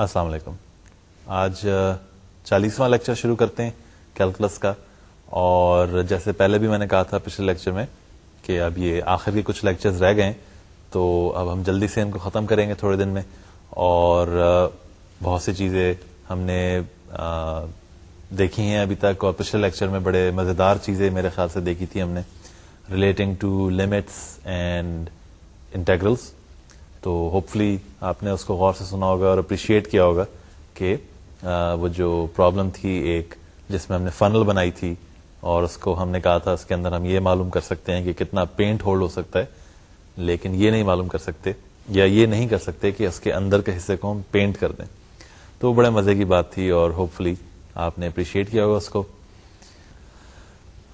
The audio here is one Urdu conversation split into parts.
السلام علیکم آج چالیسواں لیکچر شروع کرتے ہیں کیلکولس کا اور جیسے پہلے بھی میں نے کہا تھا پچھلے لیکچر میں کہ اب یہ آخر کے کچھ لیکچرز رہ گئے تو اب ہم جلدی سے ان کو ختم کریں گے تھوڑے دن میں اور بہت سی چیزیں ہم نے دیکھی ہیں ابھی تک اور پچھلے لیکچر میں بڑے مزیدار چیزیں میرے خیال سے دیکھی تھی ہم نے relating to limits and integrals تو فلی آپ نے اس کو غور سے سنا ہوگا اور اپریشیٹ کیا ہوگا کہ وہ جو پرابلم تھی ایک جس میں ہم نے فنل بنائی تھی اور اس کو ہم نے کہا تھا اس کے اندر ہم یہ معلوم کر سکتے ہیں کہ کتنا پینٹ ہولڈ ہو سکتا ہے لیکن یہ نہیں معلوم کر سکتے یا یہ نہیں کر سکتے کہ اس کے اندر کے حصے کو ہم پینٹ کر دیں تو بڑے مزے کی بات تھی اور ہوپ فلی آپ نے اپریشیٹ کیا ہوگا اس کو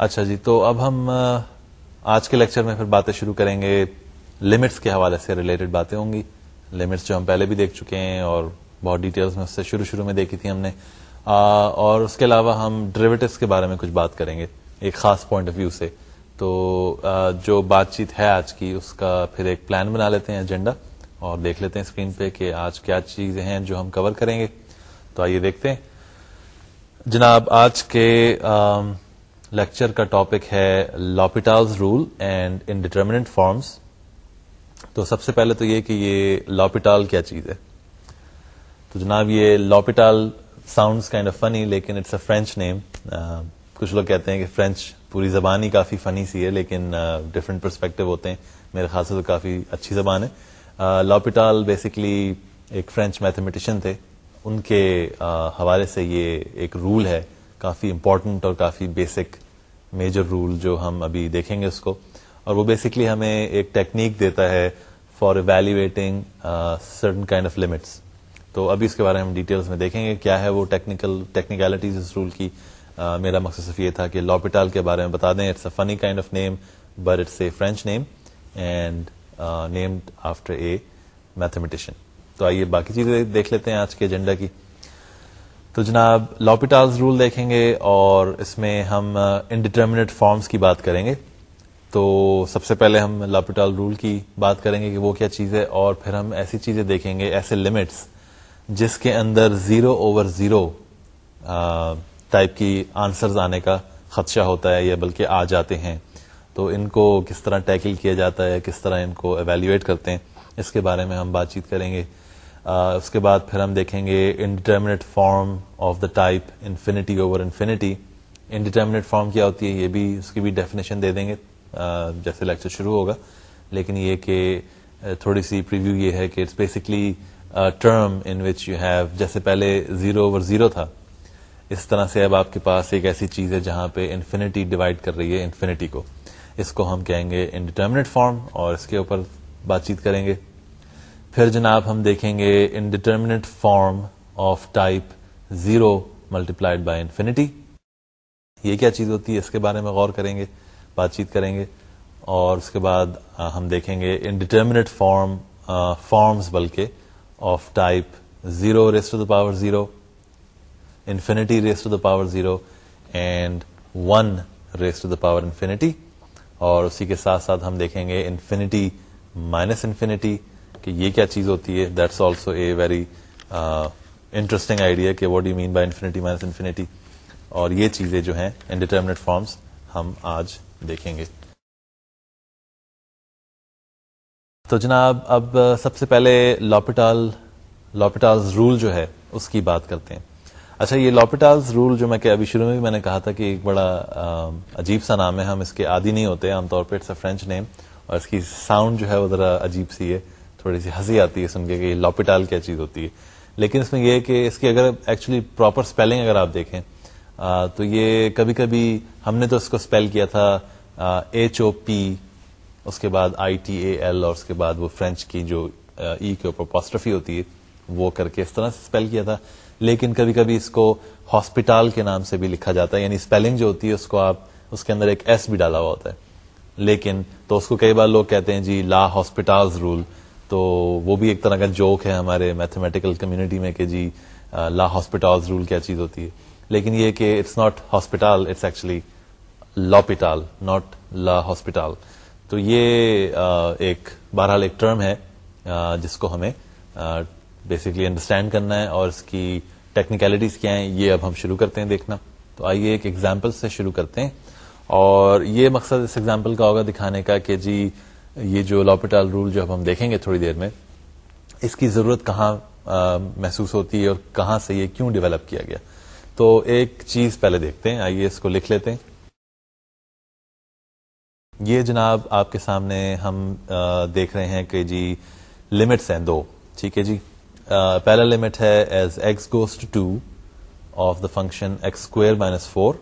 اچھا جی تو اب ہم آج کے لیکچر میں پھر باتیں شروع کریں گے لمٹس کے حوالے سے ریلیٹڈ باتیں ہوں گی لمٹس جو ہم پہلے بھی دیکھ چکے ہیں اور بہت ڈیٹیلس میں اس سے شروع شروع میں دیکھی تھی ہم نے آ, اور اس کے علاوہ ہم ڈریویٹوس کے بارے میں کچھ بات کریں گے ایک خاص پوائنٹ آف ویو سے تو آ, جو بات چیت ہے آج کی اس کا پھر ایک پلان بنا لیتے ہیں ایجنڈا اور دیکھ لیتے ہیں اسکرین پہ کہ آج کیا چیزیں ہیں جو ہم کور کریں گے تو آئیے دیکھتے ہیں جناب آج کے لیکچر کا ٹاپک ہے L'Hopital's rule and indeterminate forms تو سب سے پہلے تو یہ کہ یہ لاپیٹال کیا چیز ہے تو جناب یہ L'Hôpital sounds kind of funny لیکن اٹس اے فرینچ نیم کچھ لوگ کہتے ہیں کہ فرینچ پوری زبان ہی کافی فنی سی ہے لیکن ڈفرینٹ پرسپیکٹو ہوتے ہیں میرے خیال سے تو کافی اچھی زبان ہے لاپیٹال بیسکلی ایک فرینچ میتھمیٹیشین تھے ان کے حوالے سے یہ ایک رول ہے کافی امپورٹنٹ اور کافی بیسک میجر رول جو ہم ابھی دیکھیں گے اس کو اور وہ بیسکلی ہمیں ایک ٹیکنیک دیتا ہے for evaluating certain kind of limits تو ابھی اس کے بارے میں ہم ڈیٹیلس میں دیکھیں گے کیا ہے وہ ٹیکنیکل ٹیکنیکلٹیز اس رول کی uh, میرا مقصد صرف یہ تھا کہ لاپیٹال کے بارے میں بتا دیں it's a funny kind of name but it's a French name and named after a mathematician تو آئیے باقی چیزیں دیکھ لیتے ہیں آج کے ایجنڈا کی تو جناب لاپیٹالز رول دیکھیں گے اور اس میں ہم انڈیٹرمنیٹ uh, فارمس کی بات کریں گے تو سب سے پہلے ہم لاپیٹال رول کی بات کریں گے کہ وہ کیا چیز ہے اور پھر ہم ایسی چیزیں دیکھیں گے ایسے لمٹس جس کے اندر زیرو اوور زیرو ٹائپ کی آنسرز آنے کا خدشہ ہوتا ہے یا بلکہ آ جاتے ہیں تو ان کو کس طرح ٹیکل کیا جاتا ہے کس طرح ان کو ایویلویٹ کرتے ہیں اس کے بارے میں ہم بات چیت کریں گے اس کے بعد پھر ہم دیکھیں گے indeterminate form of the type infinity over infinity indeterminate form کیا ہوتی ہے یہ بھی اس کی بھی ڈیفینیشن دے دیں گے جیسے لیکچر شروع ہوگا لیکن یہ کہ تھوڑی سی پریویو یہ ہے کہ it's basically term in which you have جیسے پہلے زیرو زیرو اوور تھا اس طرح سے اب آپ کے پاس ایک ایسی چیز ہے جہاں پہ انفینٹی ڈیوائڈ کر رہی ہے انفینٹی کو اس کو ہم کہیں گے انڈیٹرمنیٹ فارم اور اس کے اوپر بات چیت کریں گے پھر جناب ہم دیکھیں گے indeterminate form of type zero multiplied by infinity یہ کیا چیز ہوتی ہے اس کے بارے میں غور کریں گے بات چیت کریں گے اور اس کے بعد ہم دیکھیں گے انڈیٹرمنیٹ فارم فارمز بلکہ of type zero raise to the power zero infinity raise to the power zero and one raise to the power infinity اور اسی کے ساتھ ساتھ ہم دیکھیں گے انفینٹی مائنس انفینٹی کہ یہ کیا چیز ہوتی ہے that's also a very interesting idea کہ what you mean by infinity minus infinity اور یہ چیزیں جو ہیں انڈیٹرمنیٹ فارمس ہم آج دیکھیں گے تو جناب اب سب سے پہلے رول جو ہے اس کی بات کرتے ہیں اچھا یہ لاپیٹال میں کہ ابھی شروع میں میں بھی نے کہا تھا کہ ایک بڑا عجیب سا نام ہے ہم اس کے عادی نہیں ہوتے عام طور پہ اٹس اے فرینچ نیم اور اس کی ساؤنڈ جو ہے وہ ذرا عجیب سی ہے تھوڑی سی ہنسی آتی ہے سن کے کہ یہ لاپیٹال کیا چیز ہوتی ہے لیکن اس میں یہ کہ اس کی اگر ایکچولی پراپر اسپیلنگ اگر آپ دیکھیں تو یہ کبھی کبھی ہم نے تو اس کو اسپیل کیا تھا ایچ او پی اس کے بعد آئی ٹی اے ایل اور اس کے بعد وہ فرینچ کی جو ای e کے اوپر پوسٹرفی ہوتی ہے وہ کر کے اس طرح سے اسپیل کیا تھا لیکن کبھی کبھی اس کو ہاسپٹال کے نام سے بھی لکھا جاتا ہے یعنی اسپیلنگ جو ہوتی ہے اس کو آپ اس کے اندر ایک ایس بھی ڈالا ہوا ہوتا ہے لیکن تو اس کو کئی بار لوگ کہتے ہیں جی لا ہاسپٹال رول تو وہ بھی ایک طرح کا جوک ہے ہمارے میتھمیٹیکل کمیونٹی میں کہ جی لا ہاسپٹال رول کیا چیز ہوتی ہے لیکن یہ کہ it's not hospital it's actually L'Hopital not la hospital تو یہ ایک بہرحال ایک ٹرم ہے جس کو ہمیں بیسکلی انڈرسٹینڈ کرنا ہے اور اس کی ٹیکنیکلٹیز کیا ہیں یہ اب ہم شروع کرتے ہیں دیکھنا تو آئیے ایک ایگزامپل سے شروع کرتے ہیں اور یہ مقصد اس ایگزامپل کا ہوگا دکھانے کا کہ جی یہ جو لاپیٹال رول جو ہم دیکھیں گے تھوڑی دیر میں اس کی ضرورت کہاں محسوس ہوتی ہے اور کہاں سے یہ کیوں ڈیولپ کیا گیا تو ایک چیز پہلے دیکھتے ہیں آئیے اس کو لکھ لیتے ہیں یہ جناب آپ کے سامنے ہم دیکھ رہے ہیں کہ جی لمٹس ہیں دو ٹھیک ہے جی پہلا لمٹ ہے as x to of the function x square minus four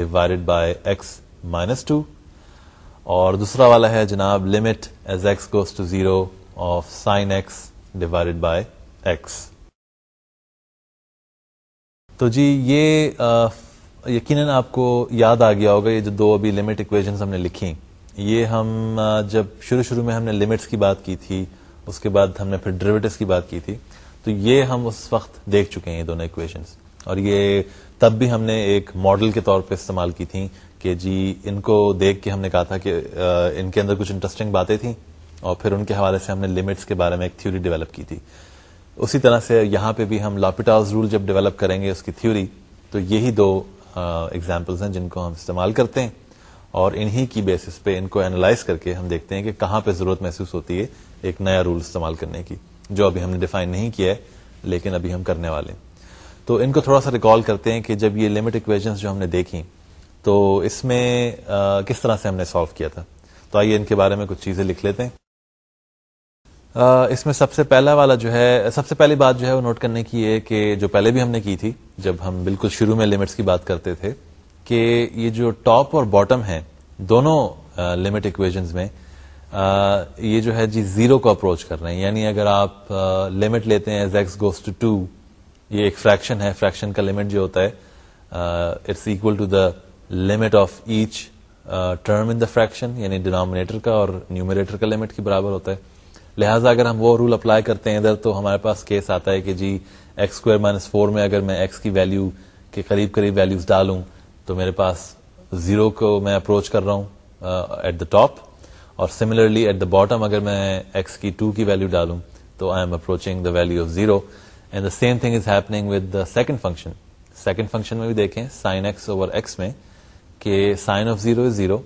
divide by x minus two اور دوسرا والا ہے جناب limit as x goes to zero of sine x divided by x تو جی یہ یقیناً آپ کو یاد آ گیا ہوگا یہ جو دو ابھی لمٹ اکویژنس ہم نے لکھی یہ ہم جب شروع شروع میں ہم نے لمٹس کی بات کی تھی اس کے بعد ہم نے پھر ڈریویٹس کی بات کی تھی تو یہ ہم اس وقت دیکھ چکے ہیں یہ دونوں اکویشنس اور یہ تب بھی ہم نے ایک ماڈل کے طور پہ استعمال کی تھیں کہ جی ان کو دیکھ کے ہم نے کہا تھا کہ ان کے اندر کچھ انٹرسٹنگ باتیں تھیں اور پھر ان کے حوالے سے ہم نے لمٹس کے بارے میں ایک تھیوری ڈیولپ کی تھی اسی طرح سے یہاں پہ بھی ہم لاپیٹاز رول جب ڈیولپ کریں گے اس کی تھیوری تو یہی دو ایگزامپلس ہیں جن کو ہم استعمال کرتے ہیں اور انہی کی بیسس پہ ان کو اینالائز کر کے ہم دیکھتے ہیں کہ کہاں پہ ضرورت محسوس ہوتی ہے ایک نیا رول استعمال کرنے کی جو ابھی ہم نے ڈیفائن نہیں کیا ہے لیکن ابھی ہم کرنے والے تو ان کو تھوڑا سا ریکال کرتے ہیں کہ جب یہ لمٹ اکویشن جو ہم نے دیکھی تو اس میں کس طرح سے ہم نے سالو کیا تھا تو آئیے ان کے بارے میں کچھ چیزیں لکھ لیتے ہیں اس میں سب سے پہلا والا جو ہے سب سے پہلی بات جو ہے وہ نوٹ کرنے کی ہے کہ جو پہلے بھی ہم نے کی تھی جب ہم بالکل شروع میں لمٹس کی بات کرتے تھے کہ یہ جو ٹاپ اور باٹم ہے دونوں لمٹ اکویژنز میں یہ جو ہے جی زیرو کو اپروچ کر رہے ہیں یعنی اگر آپ لمٹ لیتے ہیں زیکس ٹو ٹو یہ ایک فریکشن ہے فریکشن کا لمٹ جو ہوتا ہے it's equal to the limit of each term in the fraction یعنی ڈینامنیٹر کا اور نیومریٹر کا لمٹ کے برابر ہوتا ہے لہٰذا اگر ہم وہ رول اپلائی کرتے ہیں ادھر تو ہمارے پاس کیس آتا ہے کہ جی ایکس اسکوائر مائنس فور میں اگر میں ایکس کی ویلو کے قریب قریب ویلوز ڈالوں تو میرے پاس زیرو کو میں اپروچ کر رہا ہوں ایٹ دا ٹاپ اور سملرلی ایٹ دا باٹم اگر میں ایکس کی ٹو کی ویلو ڈالوں تو I am approaching the value of zero and the same thing is happening the second function second function میں بھی دیکھیں سائن ایکس اوور ایکس میں کہ sine of zero is zero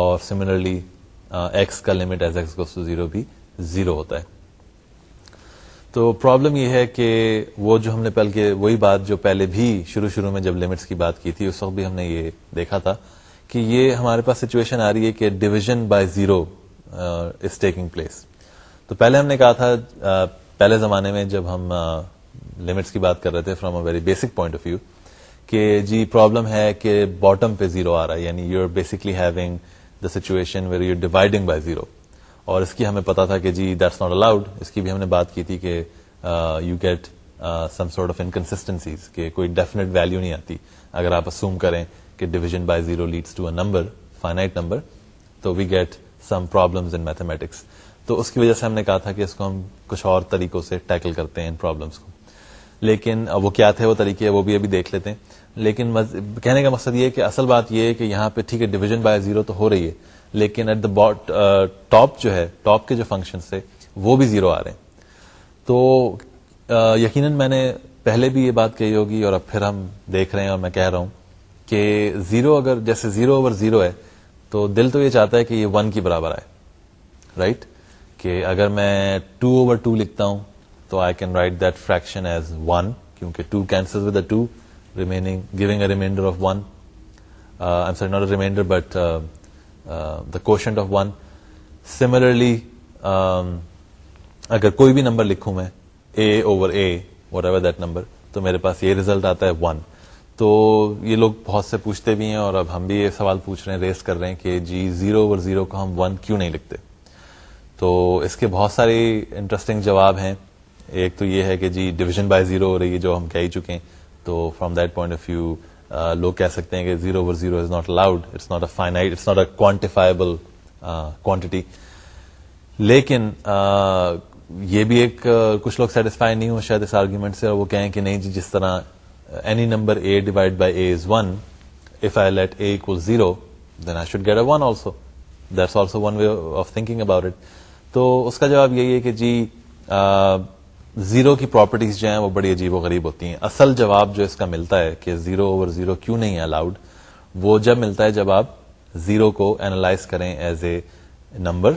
اور سملرلی ایکس کا limit as x goes to zero بھی زیرو ہوتا ہے تو پرابلم یہ ہے کہ وہ جو ہم نے پہل کے وہی بات جو پہلے بھی شروع شروع میں جب لمٹس کی بات کی تھی اس وقت بھی ہم نے یہ دیکھا تھا کہ یہ ہمارے پاس سچویشن آ رہی ہے کہ division by zero is taking place تو پہلے ہم نے کہا تھا uh, پہلے زمانے میں جب ہم لمٹس uh, کی بات کر رہے تھے from a very basic point of view کہ جی پرابلم ہے کہ باٹم پہ زیرو آ رہا ہے یعنی you are basically having the situation you dividing by zero اور اس کی ہمیں پتا تھا کہ جی دیٹس ناٹ الاؤڈ اس کی بھی ہم نے بات کی تھی کہ you get some sort of inconsistencies کوئی ڈیفینیٹ ویلو نہیں آتی اگر آپ اسوم کریں کہ division by zero leads to a number number finite تو we get some in mathematics تو اس کی وجہ سے ہم نے کہا تھا کہ اس کو ہم کچھ اور طریقوں سے ٹیکل کرتے ہیں ان پرابلمس کو لیکن uh, وہ کیا تھے وہ طریقے وہ بھی ابھی دیکھ لیتے ہیں لیکن کہنے کا مقصد یہ کہ اصل بات یہ ہے کہ یہاں پہ ٹھیک ہے ڈیویژن بائی زیرو تو ہو رہی ہے لیکن ایٹ دا ٹاپ جو ہے ٹاپ کے جو فنکشن تھے وہ بھی زیرو آ رہے ہیں تو uh, یقیناً میں نے پہلے بھی یہ بات کہی ہوگی اور اب پھر ہم دیکھ رہے ہیں اور میں کہہ رہا ہوں کہ زیرو اگر جیسے زیرو اوور زیرو ہے تو دل تو یہ چاہتا ہے کہ یہ ون کی برابر آئے رائٹ right? کہ اگر میں ٹو اوور ٹو لکھتا ہوں تو I can write that fraction as one کیونکہ two cancelling giving a remainder of one sorry remainder but the quotient of one similarly اگر کوئی بھی نمبر لکھوں میں a over a whatever that number تو میرے پاس یہ ریزلٹ آتا ہے ون تو یہ لوگ بہت سے پوچھتے بھی ہیں اور اب ہم بھی یہ سوال پوچھ رہے ہیں ریس کر رہے ہیں کہ جی زیرو اوور زیرو کو ہم ون کیوں نہیں لکھتے تو اس کے بہت سارے انٹرسٹنگ جواب ہیں ایک تو یہ ہے کہ جی ڈویژن بائی زیرو ہو رہی ہے جو ہم کہہ ہی چکے تو from that point of view لوگ کہہ سکتے ہیں کہ zero over zero is not allowed it's not a it's not a quantifiable quantity لیکن یہ بھی ایک کچھ لوگ سیٹسفائی نہیں شاید اس آرگیومنٹ سے وہ کہیں کہ نہیں جی جس طرح any number a divide by a is one if I let a کو zero then I should get a one also that's also one way of thinking about it تو اس کا جواب یہی ہے کہ جی زیرو کی پراپرٹیز جو ہیں وہ بڑی عجیب و غریب ہوتی ہیں اصل جواب جو اس کا ملتا ہے کہ زیرو اوور زیرو کیوں نہیں ہے الاؤڈ وہ جب ملتا ہے جب آپ زیرو کو اینالائز کریں ایز اے نمبر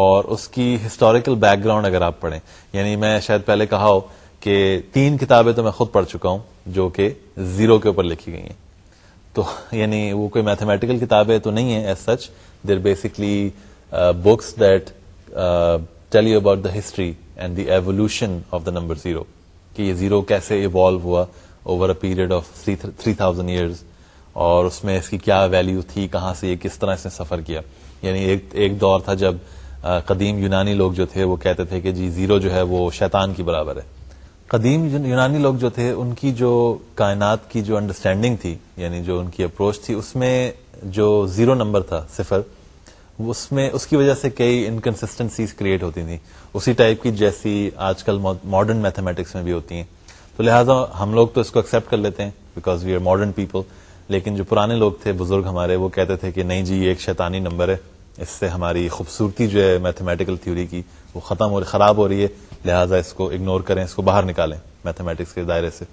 اور اس کی ہسٹوریکل بیک گراؤنڈ اگر آپ پڑھیں یعنی میں شاید پہلے کہا ہو کہ تین کتابیں تو میں خود پڑھ چکا ہوں جو کہ زیرو کے اوپر لکھی گئی ہیں تو یعنی وہ کوئی میتھمیٹیکل کتابیں تو نہیں ہیں as such there basically books that tell you about the history and the evolution of the number zero کہ یہ زیرو کیسے ایوالو ہوا over a period of three thousand years اور اس میں اس کی کیا ویلیو تھی کہاں سے یہ کس طرح اس نے سفر کیا یعنی ایک ایک دور تھا جب قدیم یونانی لوگ جو تھے وہ کہتے تھے کہ جی زیرو جو ہے وہ شیطان کی برابر ہے قدیم یونانی لوگ جو تھے ان کی جو کائنات کی جو انڈرسٹینڈنگ تھی یعنی جو ان کی اپروچ تھی اس میں جو زیرو نمبر تھا صفر اس میں اس کی وجہ سے کئی انکنسٹنسیز کریٹ ہوتی تھیں اسی ٹائپ کی جیسی آج کل ماڈرن میتھمیٹکس میں بھی ہوتی ہیں تو لہٰذا ہم لوگ تو اس کو ایکسیپٹ کر لیتے ہیں because we are modern people لیکن جو پرانے لوگ تھے بزرگ ہمارے وہ کہتے تھے کہ نہیں جی یہ ایک شیطانی نمبر ہے اس سے ہماری خوبصورتی جو ہے میتھمیٹیکل تھیوری کی وہ ختم ہو خراب ہو رہی ہے لہٰذا اس کو اگنور کریں اس کو باہر نکالیں میتھمیٹکس کے دائرے سے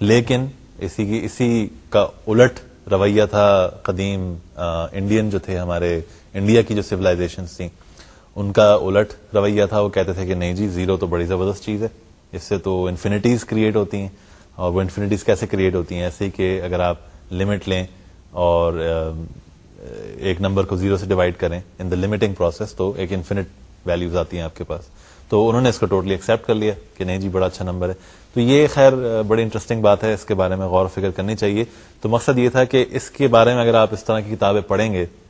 لیکن اسی کی اسی کا الٹ رویہ تھا قدیم انڈین جو تھے ہمارے انڈیا کی جو سویلائزیشن تھیں ان کا الٹ رویہ تھا وہ کہتے تھے کہ نہیں جی زیرو تو بڑی زبردست چیز ہے اس سے تو انفینٹیز کریٹ ہوتی ہیں اور وہ انفینٹیز کیسے کریٹ ہوتی ہیں ایسے ہی کہ اگر آپ لمٹ لیں اور ایک نمبر کو زیرو سے ڈیوائڈ کریں ان دا لمٹنگ پروسیس تو ایک انفینٹ ویلیوز آتی ہیں آپ کے پاس تو انہوں نے اس کو ٹوٹلی totally ایکسیپٹ کر لیا کہ نہیں جی بڑا اچھا نمبر ہے تو یہ خیر بڑی انٹرسٹنگ بات ہے اس کے بارے میں غور و فکر کرنی چاہیے تو مقصد یہ تھا کہ اس کے بارے میں اگر آپ اس طرح کی کتابیں پڑھیں گے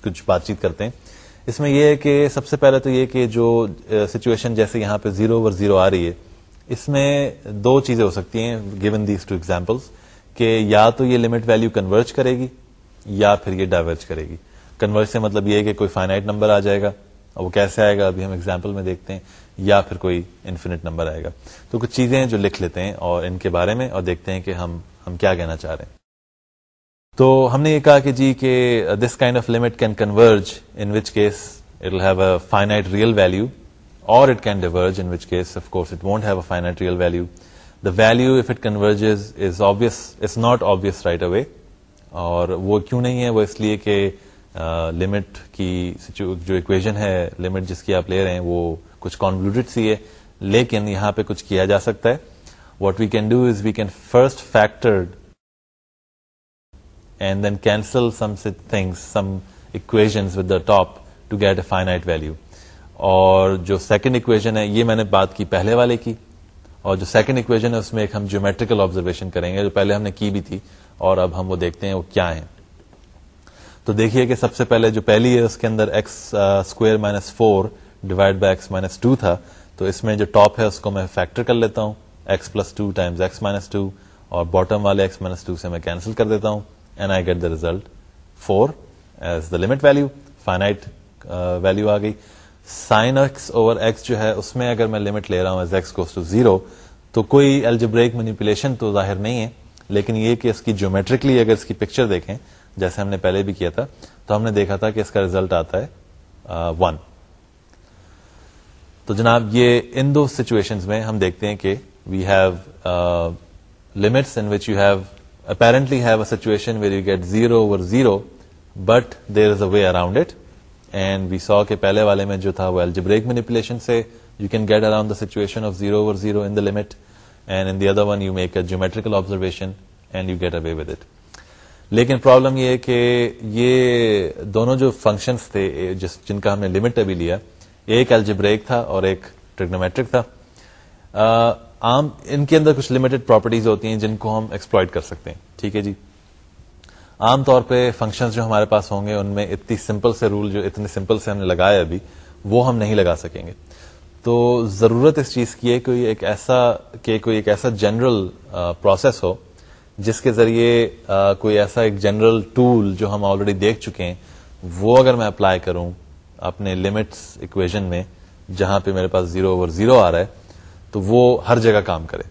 کچھ بات چیت کرتے ہیں اس میں یہ ہے کہ سب سے پہلے تو یہ کہ جو سچویشن جیسے یہاں پہ زیرو اوور زیرو آ رہی ہے اس میں دو چیزیں ہو سکتی ہیں گیون دیز ٹو ایگزامپلس کہ یا تو یہ لمٹ ویلو کنورج کرے گی یا پھر یہ ڈائیورج کرے گی کنورج سے مطلب یہ کہ کوئی فائنائٹ نمبر آ جائے گا اور وہ کیسے آئے گا ابھی ہم ایگزامپل میں دیکھتے ہیں یا پھر کوئی انفینٹ نمبر آئے گا تو کچھ چیزیں ہیں جو لکھ لیتے ہیں اور ان کے بارے میں اور دیکھتے ہیں کہ ہم ہم کیا کہنا چاہ رہے ہیں تو ہم نے یہ کہا کہ جی کہ this kind of limit can converge in which case it will have a real value اور it can diverge in which case of course it won't have a real value the value of it is obvious is not obvious right away اور وہ کیوں نہیں ہے وہ اس لیے کہ لمٹ کی جو اکویژن ہے لمٹ جس کی آپ لے رہے ہیں وہ کچھ کنولیڈ سی ہے لیکن یہاں پہ کچھ کیا جا سکتا ہے what we can do is we can first factored and then cancel with the top to get a value. اور جو سیکنڈ اکویژن ہے یہ میں نے بات کی پہلے والے کی اور جو سیکنڈ اکویژن ہے اس میں ایک ہم جیومیٹریکل آبزرویشن کریں گے جو پہلے ہم نے کی بھی تھی اور اب ہم وہ دیکھتے ہیں وہ کیا ہے تو دیکھیے کہ سب سے پہلے جو پہلی ہے اس کے اندر x square minus four divide by x minus two تھا تو اس میں جو ٹاپ ہے اس کو میں فیکٹر کر لیتا ہوں x plus two times x minus two اور باٹم والے ایکس مائنس ٹو سے میں کینسل کر دیتا ہوں result four as the limit value final value آ گئی ایکس جو ہے اس میں اگر میں لمٹ لے رہا ہوں زیرو تو کوئی الجبریک مینیپولیشن تو ظاہر نہیں ہے لیکن یہ کہ اس کی جیومیٹرکلی اگر اس کی پکچر دیکھیں جیسے ہم نے پہلے بھی کیا تھا تو ہم نے دیکھا تھا کہ اس کا ریزلٹ آتا ہے ون تو جناب یہ ان دو سچویشن میں ہم دیکھتے ہیں کہ we have limits in which you have so کے پہلے والے لیکن پرابلم یہ کہ یہ دونوں جو فنکشنس تھے جس جن کا ہم نے لمٹ ابھی لیا ایک ایل تھا اور ایک ٹریگنومیٹرک تھا عام ان کے اندر کچھ لمیٹڈ پراپرٹیز ہوتی ہیں جن کو ہم ایکسپلوئڈ کر سکتے ہیں ٹھیک ہے جی عام طور پہ فنکشنز جو ہمارے پاس ہوں گے ان میں اتنی سمپل سے رول جو اتنے سمپل سے ہم نے لگایا ابھی وہ ہم نہیں لگا سکیں گے تو ضرورت اس چیز کی ہے کوئی ایک ایسا کہ کوئی ایک ایسا جنرل پروسیس ہو جس کے ذریعے کوئی ایسا ایک جنرل ٹول جو ہم آلریڈی دیکھ چکے ہیں وہ اگر میں اپلائی کروں اپنے لمٹس اکویژن میں جہاں پہ میرے پاس زیرو اوور زیرو آ رہا ہے تو وہ ہر جگہ کام کرے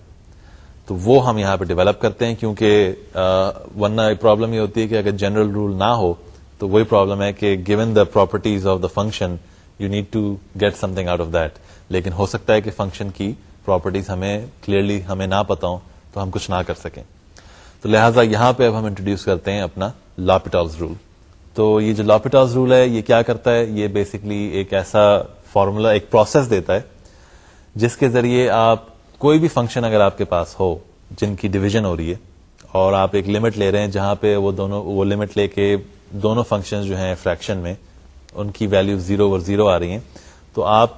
تو وہ ہم یہاں پہ ڈیولپ کرتے ہیں کیونکہ ورنہ ایک پرابلم یہ ہوتی ہے کہ اگر جنرل رول نہ ہو تو وہی پرابلم ہے کہ given the properties of the function you need to get something out of that لیکن ہو سکتا ہے کہ فنکشن کی پراپرٹیز ہمیں کلیئرلی ہمیں نہ پتا ہوں تو ہم کچھ نہ کر سکیں تو لہٰذا یہاں پہ اب ہم انٹروڈیوس کرتے ہیں اپنا لاپیٹالز رول تو یہ جو لاپیٹالز رول ہے یہ کیا کرتا ہے یہ بیسکلی ایک ایسا فارمولا ایک پروسیس دیتا ہے جس کے ذریعے آپ کوئی بھی فنکشن اگر آپ کے پاس ہو جن کی ڈویژن ہو رہی ہے اور آپ ایک لمٹ لے رہے ہیں جہاں پہ وہ دونوں وہ لمٹ لے کے دونوں فنکشن جو ہیں فریکشن میں ان کی ویلو زیرو اور زیرو آ رہی ہیں تو آپ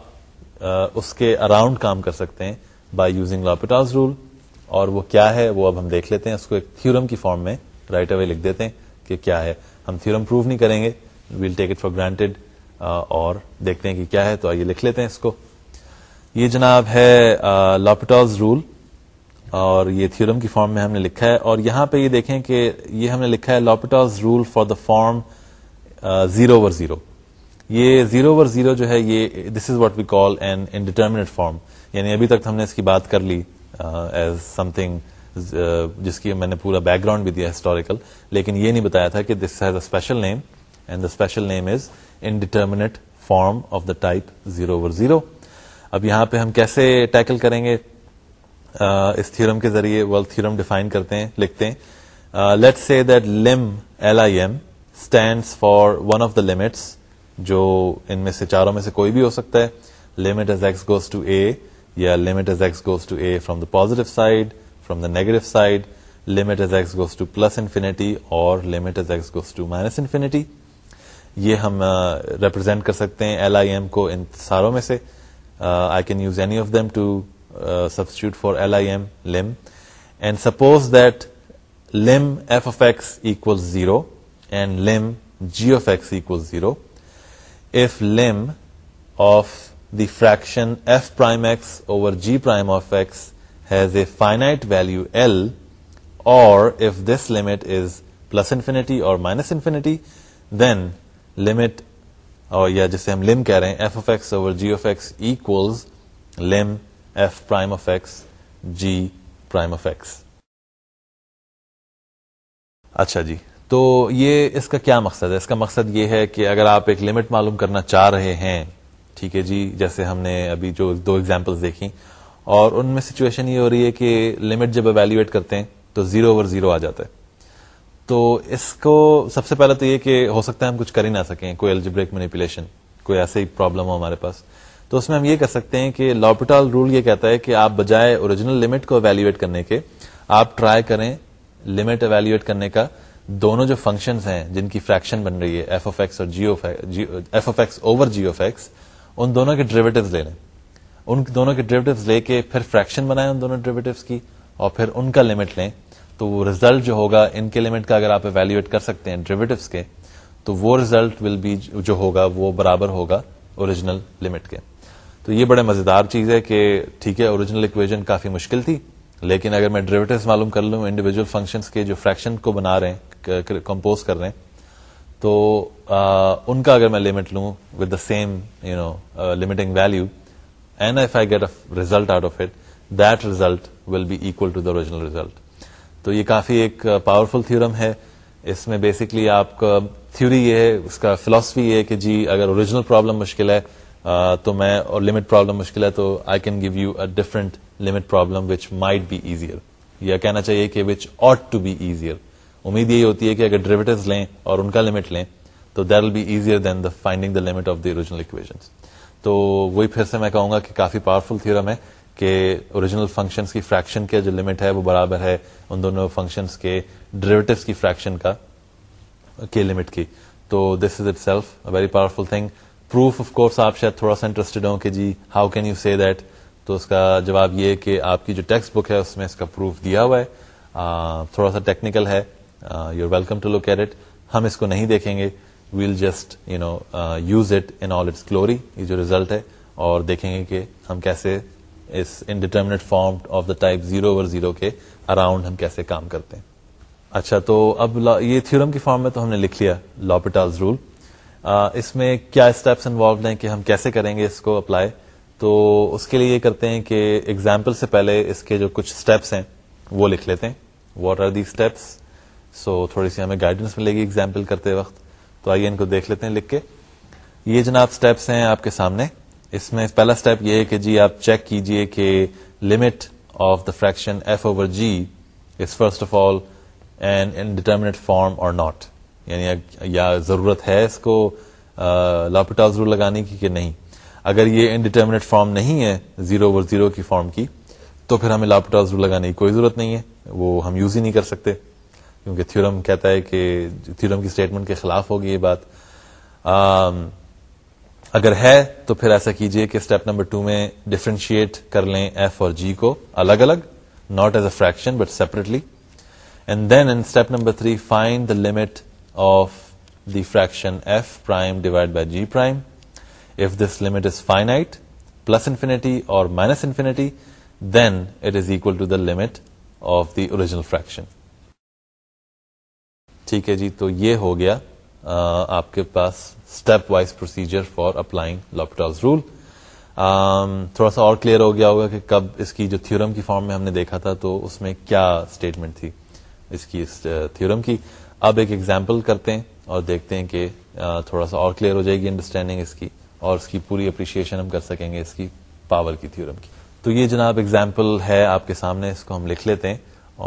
اس کے اراؤنڈ کام کر سکتے ہیں بائی یوزنگ لاپٹاز رول اور وہ کیا ہے وہ اب ہم دیکھ لیتے ہیں اس کو ایک تھورم کی فارم میں رائٹ اوے لکھ دیتے ہیں کہ کیا ہے ہم تھیورم پروو نہیں کریں گے we'll take it for granted اور دیکھتے ہیں کہ کیا ہے تو آئیے لکھ لیتے ہیں اس کو یہ جناب ہے لاپٹاز رول اور یہ تھیورم کی فارم میں ہم نے لکھا ہے اور یہاں پہ یہ دیکھیں کہ یہ ہم نے لکھا ہے L'Hopital's rule for the form zero over zero یہ زیرو اوور زیرو جو ہے یہ this is what we call an indeterminate form یعنی ابھی تک ہم نے اس کی بات کر لی ایز سم تھنگ جس کی میں نے پورا بیک گراؤنڈ بھی دیا ہسٹوریکل لیکن یہ نہیں بتایا تھا کہ this has a special name and the special name is in form of the type zero over zero اب یہاں پہ ہم کیسے ٹیکل کریں گے uh, اس تھیورم کے ذریعے ول تھیورم ڈیفائن کرتے ہیں لکھتے ہیں let see that lim L I M stands for one of the limits جو ان میں سے چاروں میں سے کوئی بھی ہو سکتا ہے limit as x goes to a یا limit as x goes to a from the positive side from the negative side limit as x goes to plus infinity اور limit as x goes to minus infinity یہ ہم ریپرزینٹ کر سکتے ہیں ایل آئی ایم کو ان ساروں میں سے Uh, I can use any of them to uh, substitute for LIM, lim. And suppose that lim f of x equals 0 and lim g of x equals 0. If lim of the fraction f prime x over g prime of x has a finite value L, or if this limit is plus infinity or minus infinity, then limit اور یا جسے ہم لم کہہ رہے ہیں f of x over g x equals lim f prime of x g prime of x اچھا جی تو یہ اس کا کیا مقصد ہے اس کا مقصد یہ ہے کہ اگر آپ ایک لمٹ معلوم کرنا چاہ رہے ہیں ٹھیک ہے جی جیسے ہم نے ابھی جو دو ایگزامپل دیکھیں اور ان میں سچویشن یہ ہو رہی ہے کہ لمٹ جب اویلیویٹ کرتے ہیں تو زیرو اوور زیرو آ جاتا ہے تو اس کو سب سے پہلے تو یہ کہ ہو سکتا ہے ہم کچھ کر ہی نہ سکیں کوئی الجبریک مینیپولیشن کوئی ایسے ہی پرابلم ہو ہمارے پاس تو اس میں ہم یہ کر سکتے ہیں کہ لاپٹال رول یہ کہتا ہے کہ آپ بجائے اوریجنل لمٹ کو اویلیویٹ کرنے کے آپ ٹرائی کریں لمٹ اویلیویٹ کرنے کا دونوں جو فنکشن ہیں جن کی فریکشن بن رہی ہے ایف او ایکس اور Jio f over g x ان دونوں کے ڈریویٹو لے لیں ان دونوں کے ڈریویٹو لے کے پھر فریکشن بنائیں ان دونوں ڈریویٹو کی اور پھر ان کا لمٹ لیں وہ ریزلٹ جو ہوگا ان کے لمٹ کا اگر آپ ایویلویٹ کر سکتے ہیں ڈریویٹوس کے تو وہ ریزلٹ ول بی جو ہوگا وہ برابر ہوگا اوریجنل لمٹ کے تو یہ بڑے مزیدار چیز ہے کہ ٹھیک ہے اوریجنل اکویژن کافی مشکل تھی لیکن اگر میں ڈریویٹوس معلوم کر لوں انڈیویجل فنکشنس کے جو فریکشن کو بنا رہے ہیں کمپوز کر رہے ہیں تو ان کا اگر میں لمٹ لوں with the same you know limiting value and if I get result out of it that result will be equal to the original result تو یہ کافی ایک پاورفل تھورم ہے اس میں بیسکلی آپ کا تھیوری یہ ہے اس کا فلاسفی یہ ہے کہ جی اگر اوریجنل پرابلم مشکل ہے تو میں اور لمٹ پرابلم مشکل ہے تو I can give you a different limit problem which might be easier یا کہنا چاہیے کہ which ought to be easier امید یہی ہوتی ہے کہ اگر ڈریویٹرز لیں اور ان کا لمٹ لیں تو there will be easier than the finding the limit of the تو وہی پھر سے میں کہوں گا کہ کافی پاورفل تھیورم ہے کہ اوریجنل فنکشنس کی فریکشن کے جو لمٹ ہے وہ برابر ہے ان دونوں فنکشن کے ڈریویٹوس کی فریکشن کا کے لمٹ کی تو this is itself very powerful thing proof of course آپ شاید تھوڑا سا انٹرسٹڈ ہوں کہ جی how can you see that تو اس کا جواب یہ کہ آپ کی جو ٹیکسٹ بک ہے اس میں اس کا پروف دیا ہوا ہے تھوڑا سا ٹیکنیکل ہے you welcome to look at ہم اس کو نہیں دیکھیں گے we'll just you know use it in all its glory یہ جو ریزلٹ ہے اور دیکھیں گے کہ ہم کیسے اس form of the type zero zero کے اراؤنڈ ہم کیسے کام کرتے ہیں اچھا تو اب یہ تھیورم فارم میں تو ہم نے لکھ لیا رول اس میں کیا اسٹیپس انوالوڈ ہیں کہ ہم کیسے کریں گے اس کو اپلائی تو اس کے لیے یہ کرتے ہیں کہ ایگزامپل سے پہلے اس کے جو کچھ اسٹیپس ہیں وہ لکھ لیتے ہیں what are the steps so تھوڑی سی ہمیں گائیڈنس ملے گی ایگزامپل کرتے وقت تو آئیے ان کو دیکھ لیتے ہیں لکھ کے یہ جناب اسٹیپس ہیں آپ کے سامنے اس میں پہلا اسٹیپ یہ ہے کہ جی آپ چیک کیجئے کہ limit of the fraction f over g is first of all an indeterminate form اور ناٹ یعنی یا ضرورت ہے اس کو لاپٹا ضرور لگانے کی کہ نہیں اگر یہ انڈیٹرمنیٹ فارم نہیں ہے زیرو اوور زیرو کی فارم کی تو پھر ہمیں لاپٹا ضرور لگانے کی کوئی ضرورت نہیں ہے وہ ہم یوز ہی نہیں کر سکتے کیونکہ تھیورم کہتا ہے کہ تھیورم کی اسٹیٹمنٹ کے خلاف ہوگی یہ بات اگر ہے تو پھر ایسا کیجئے کہ اسٹیپ نمبر ٹو میں ڈیفرنشیٹ کر لیں ایف اور جی کو الگ الگ not as a fraction but separately and then and step number three find the limit of the fraction F prime divide by G prime if this limit is either plus infinity اور minus infinity then it is equal to the limit of the original fraction ٹھیک ہے جی تو یہ ہو گیا آپ کے پاس stepwise procedure for applying L'Hopital rule تھوڑا سا اور کلیئر ہو گیا ہوگا کہ کب اس کی جو تھورم کی فارم میں ہم نے دیکھا تھا تو اس میں کیا اسٹیٹمنٹ تھی اس کی uh, کی اب ایک ایگزامپل کرتے ہیں اور دیکھتے ہیں کہ uh, تھوڑا سا اور کلیئر ہو جائے گی انڈرسٹینڈنگ اس کی اور اس کی پوری اپریشیشن ہم کر سکیں گے اس کی پاور کی تھورم کی تو یہ جناب ایگزامپل ہے آپ کے سامنے اس کو ہم لکھ لیتے ہیں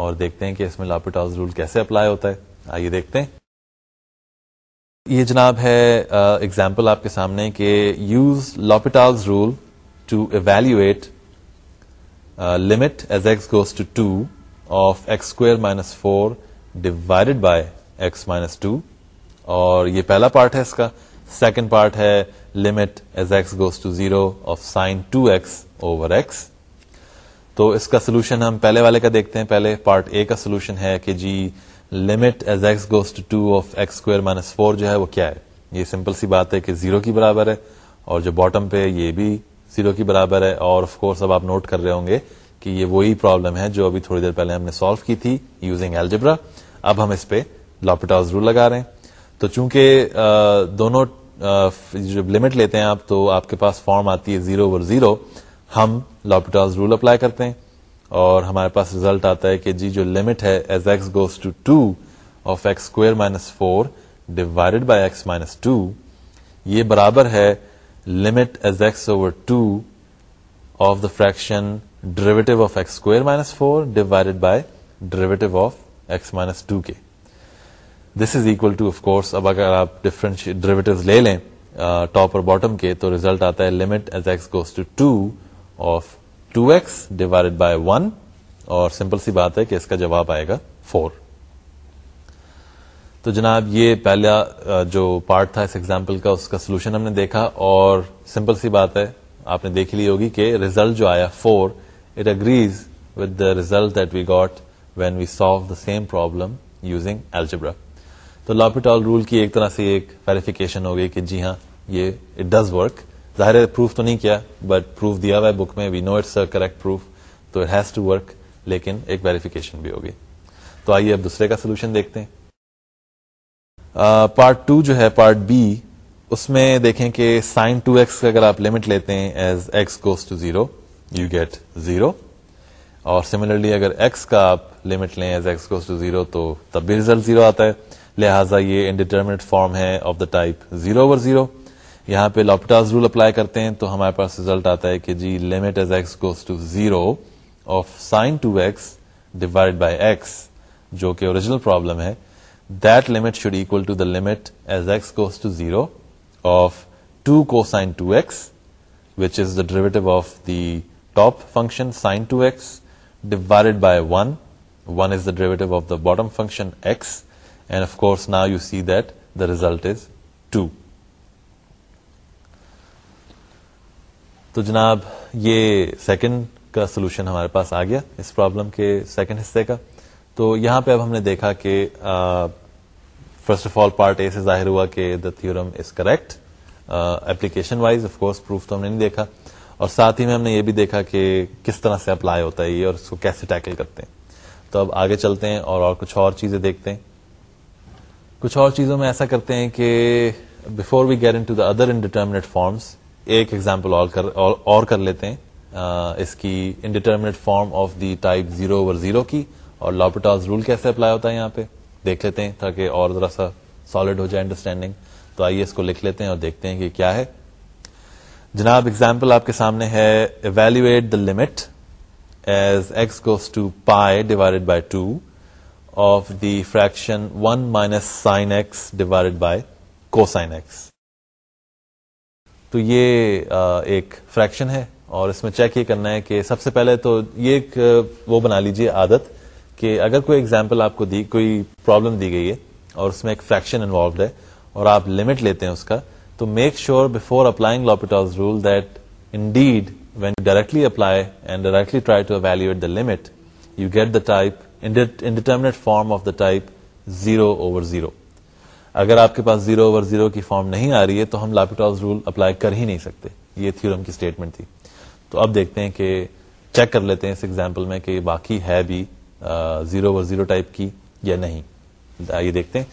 اور دیکھتے ہیں کہ اس میں لاپیٹاس رول کیسے اپلائی ہوتا ہے آئیے دیکھتے ہیں یہ جناب ہے ایگزامپل آپ کے سامنے کہ use L'Hopital's rule to evaluate limit as x x goes to two of square minus four divided by x minus two اور یہ پہلا پارٹ ہے اس کا سیکنڈ پارٹ ہے limit as x goes to zero of sine two x over x تو اس کا سولوشن ہم پہلے والے کا دیکھتے ہیں پہلے پارٹ اے کا سولوشن ہے کہ جی limit as x goes to of x square minus four جو ہے وہ کیا ہے یہ سمپل سی بات ہے کہ زیرو کی برابر ہے اور جو باٹم پہ یہ بھی زیرو کی برابر ہے اور آف کورس اب آپ نوٹ کر رہے ہوں گے کہ یہ وہی پرابلم ہے جو ابھی تھوڑی دیر پہلے ہم نے سالو کی تھی یوزنگ ایلجبرا اب ہم اس پہ لاپٹاس رول لگا رہے ہیں تو چونکہ دونوں جب لمٹ لیتے ہیں آپ تو آپ کے پاس فارم آتی ہے زیرو اوور زیرو ہم لاپٹاز رول اپلائی کرتے ہیں اور ہمارے پاس ریزلٹ آتا ہے کہ جی جو لمٹ ہے as x goes to two of x square minus four divided by x minus two یہ برابر ہے limit as x over two of the fraction derivative of x square minus four divided by derivative of x minus two کے this is equal to of course اب اگر آپ ڈفرینٹ ڈریویٹو لے لیں ٹاپ اور باٹم کے تو ریزلٹ آتا ہے limit as x goes to two of اور سمپل سی بات ہے کہ اس کا جواب آئے گا فور تو جناب یہ پہلا جو پارٹ تھا اس اس ایگزامپل کا کا سولوشن ہم نے دیکھا اور سمپل سی بات ہے آپ نے دیکھ لی ہوگی کہ ریزلٹ جو آیا four it agrees with the result that we got when we solve the same problem using to L'Hopital rule کی ایک طرح سے ایک ویریفیکیشن ہو گئی کہ جی ہاں یہ اٹ ڈز ورک ظاہر ہے پروف تو نہیں کیا بٹ پروف دیا ہوا ہے بک میں we know it's correct proof تو اٹ ہیز ٹو ورک لیکن ایک ویریفیکیشن بھی ہوگی تو آئیے اب دوسرے کا سولوشن دیکھتے ہیں پارٹ ٹو جو ہے پارٹ بی اس میں دیکھیں کہ سائن ٹو ایکس اگر آپ لمٹ لیتے ہیں as x goes to zero you get zero اور سملرلی اگر ایکس کا آپ لمٹ لیں as x goes to zero تو تب بھی ریزلٹ زیرو آتا ہے لہٰذا یہ انڈیٹرمنٹ فارم ہے of the type zero over zero یہاں پہ لاپٹاز رول اپلائی کرتے ہیں تو ہمارے پاس ریزلٹ آتا ہے کہ جی limit as x goes to zero of sine two x divide by x جو کہ اوریجنل پرابلم ہے that limit should equal to the limit as x goes to zero of two cosine two x which is the derivative of the top function sine two x divide by one one is the derivative of the bottom function x and of course now you see that the result is two تو جناب یہ سیکنڈ کا سولوشن ہمارے پاس آ گیا اس پرابلم کے سیکنڈ حصے کا تو یہاں پہ اب ہم نے دیکھا کہ first of all part A سے ظاہر ہوا کہ the theorem is correct application wise of course proof تو ہم نے نہیں دیکھا اور ساتھ ہی میں ہم نے یہ بھی دیکھا کہ کس طرح سے اپلائی ہوتا ہے یہ اور اس کو کیسے ٹیکل کرتے ہیں تو اب آگے چلتے ہیں اور اور کچھ اور چیزیں دیکھتے ہیں کچھ اور چیزوں میں ایسا کرتے ہیں کہ before we to the other indeterminate forms ایک ایگزامپل اور کر لیتے ہیں اس کی indeterminate form of the type zero zero کی اور لاپٹاس رول کیسے اپلائی ہوتا ہے یہاں پہ دیکھ لیتے ہیں تاکہ اور ذرا سا سالڈ ہو جائے انڈرسٹینڈنگ تو آئیے اس کو لکھ لیتے ہیں اور دیکھتے ہیں کہ کیا ہے جناب ایگزامپل آپ کے سامنے ہے evaluate the limit as x goes to pi divide by two of the fraction one minus sine x divide by cosine x تو یہ ایک فریکشن ہے اور اس میں چیک یہ کرنا ہے کہ سب سے پہلے تو یہ ایک وہ بنا لیجیے عادت کہ اگر کوئی ایگزامپل آپ کو دی کوئی پرابلم دی گئی ہے اور اس میں ایک فریکشن انوالوڈ ہے اور آپ لمٹ لیتے ہیں اس کا تو make sure before applying L'Hopital's rule that indeed when directly apply and directly try to evaluate the limit you get the type indeterminate form of the type zero over zero اگر آپ کے پاس زیرو اوور زیرو کی فارم نہیں آ رہی ہے تو ہم لاپیٹاز رول اپلائی کر ہی نہیں سکتے یہ تھیورم کی اسٹیٹمنٹ تھی تو اب دیکھتے ہیں کہ چیک کر لیتے ہیں اس ایگزامپل میں کہ باقی ہے بھی زیرو اوور زیرو ٹائپ کی یا نہیں دیکھتے ہیں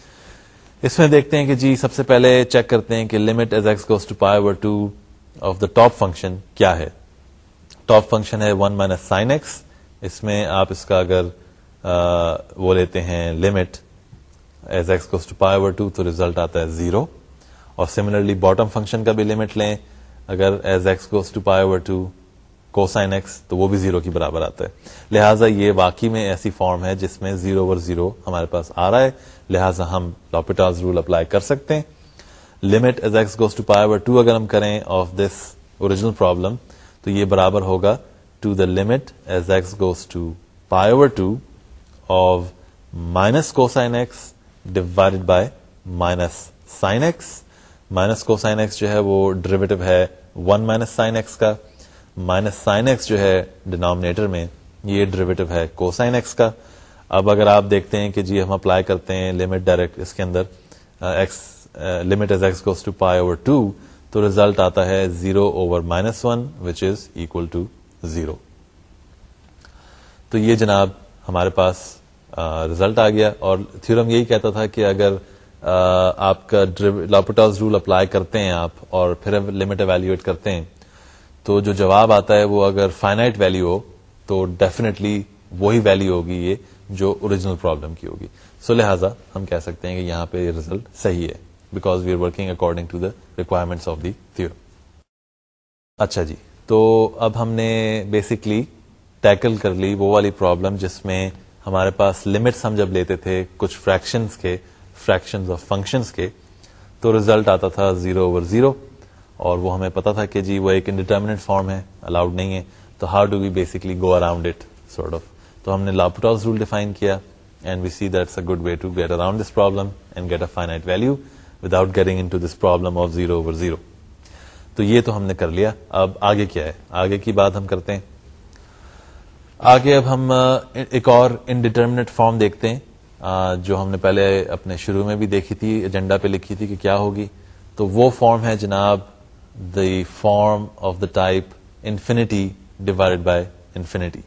اس میں دیکھتے ہیں کہ جی سب سے پہلے چیک کرتے ہیں کہ limit as x goes to pi over two of the top function کیا ہے ٹاپ فنکشن ہے ون مائنس سائن ایکس اس میں آپ اس کا اگر وہ لیتے ہیں limit as x goes to pi over two تو ریزلٹ آتا ہے زیرو اور سملرلی باٹم فنکشن کا بھی لمٹ لیں اگر as x goes to pi over two cosine x تو وہ بھی زیرو کی برابر آتا ہے لہٰذا یہ واقعی میں ایسی فارم ہے جس میں زیرو اوور زیرو ہمارے پاس آ رہا ہے لہٰذا ہم لاپیٹاز رول اپلائی کر سکتے ہیں limit as x goes to pi over two اگر ہم کریں آف دس اوریجنل پرابلم تو یہ برابر ہوگا to the limit as x goes to pi over two of minus cosine x divide by minus x minus کو جو ہے وہ ہے ہے کا جو میں یہ ڈریویٹو ہے ایکس کا اب اگر آپ دیکھتے ہیں کہ جی ہم اپلائی کرتے ہیں لمٹ ڈائریکٹ اس کے اندر x limit x goes to pi over two تو ریزلٹ آتا ہے zero over minus one which is equal to zero تو یہ جناب ہمارے پاس ریزلٹ آ گیا اور تھورم یہی کہتا تھا کہ اگر آپ کا رول اپلائی کرتے کرتے ہیں ہیں آپ اور پھر لمٹ تو جو جواب آتا ہے وہ اگر فائنائٹ ویلو ہو تو ڈیفینیٹلی وہی ویلو ہوگی یہ جو اوریجنل پرابلم کی ہوگی سو لہٰذا ہم کہہ سکتے ہیں کہ یہاں پہ یہ ریزلٹ صحیح ہے because we are working according to the requirements of the theorem اچھا جی تو اب ہم نے بیسکلی ٹیکل کر لی وہ والی پرابلم جس میں ہمارے پاس لمٹس ہم جب لیتے تھے کچھ فریکشنس کے فریکشنز آف فنکشنس کے تو ریزلٹ آتا تھا زیرو اوور زیرو اور وہ ہمیں پتا تھا کہ جی وہ ایک انڈیٹرمنٹ فارم ہے الاؤڈ نہیں ہے تو how do we basically go around it sort of تو ہم نے لاپٹاس رول ڈیفائن کیا and we see that's a good way to get around this problem and get a value getting into this problem of zero over zero تو یہ تو ہم نے کر لیا اب آگے کیا ہے آگے کی بات ہم کرتے ہیں آگے اب ہم ایک اور انڈیٹرمنیٹ فارم دیکھتے ہیں جو ہم نے پہلے اپنے شروع میں بھی دیکھی تھی ایجنڈا پہ لکھی تھی کہ کیا ہوگی تو وہ فارم ہے جناب the form of the type infinity divide by infinity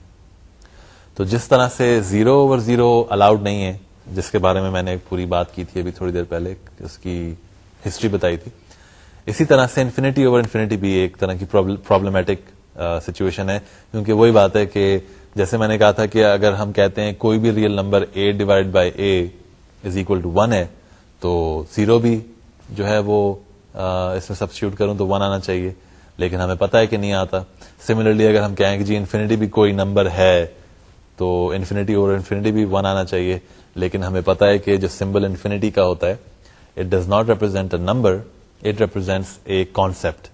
تو جس طرح سے زیرو اوور زیرو الاؤڈ نہیں ہے جس کے بارے میں میں نے پوری بات کی تھی ابھی تھوڑی دیر پہلے اس کی ہسٹری بتائی تھی اسی طرح سے انفینٹی اوور انفینٹی بھی ایک طرح کی پرابلمٹک سچویشن ہے کیونکہ وہی بات ہے کہ جیسے میں نے کہا تھا کہ اگر ہم کہتے ہیں کوئی بھی real number a divide by a is equal to one ہے تو زیرو بھی جو ہے وہ اس میں سبسٹیوٹ کروں تو ون آنا چاہیے لیکن ہمیں پتا ہے کہ نہیں آتا سملرلی اگر ہم کہیں کہ جی انفینٹی بھی کوئی نمبر ہے تو انفینٹی اور انفینٹی بھی ون آنا چاہیے لیکن ہمیں پتا ہے کہ جو سمبل انفینٹی کا ہوتا ہے it does not represent a number it represents a concept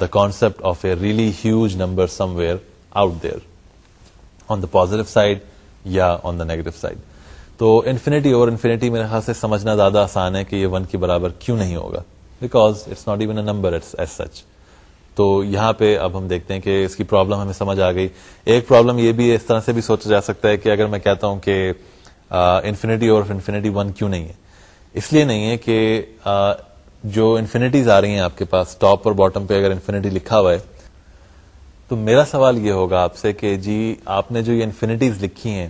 the concept of a really huge number somewhere out there on the positive side یا آن دا نیگیٹو سائڈ تو انفینٹی اور انفینٹی میرے خیال سے سمجھنا زیادہ آسان ہے کہ یہ ون کے برابر کیوں نہیں ہوگا because it's not even a number such تو یہاں پہ اب ہم دیکھتے ہیں کہ اس کی پرابلم ہمیں سمجھ آ گئی ایک پرابلم یہ بھی اس طرح سے بھی سوچا جا سکتا ہے کہ اگر میں کہتا ہوں کہ انفینٹی اور انفینٹی ون کیوں نہیں ہے اس لیے نہیں ہے کہ جو انفینٹیز آ رہی ہیں آپ کے پاس ٹاپ اور باٹم پہ اگر انفینٹی لکھا ہوا ہے تو میرا سوال یہ ہوگا آپ سے کہ جی آپ نے جو یہ انفینٹیز لکھی ہیں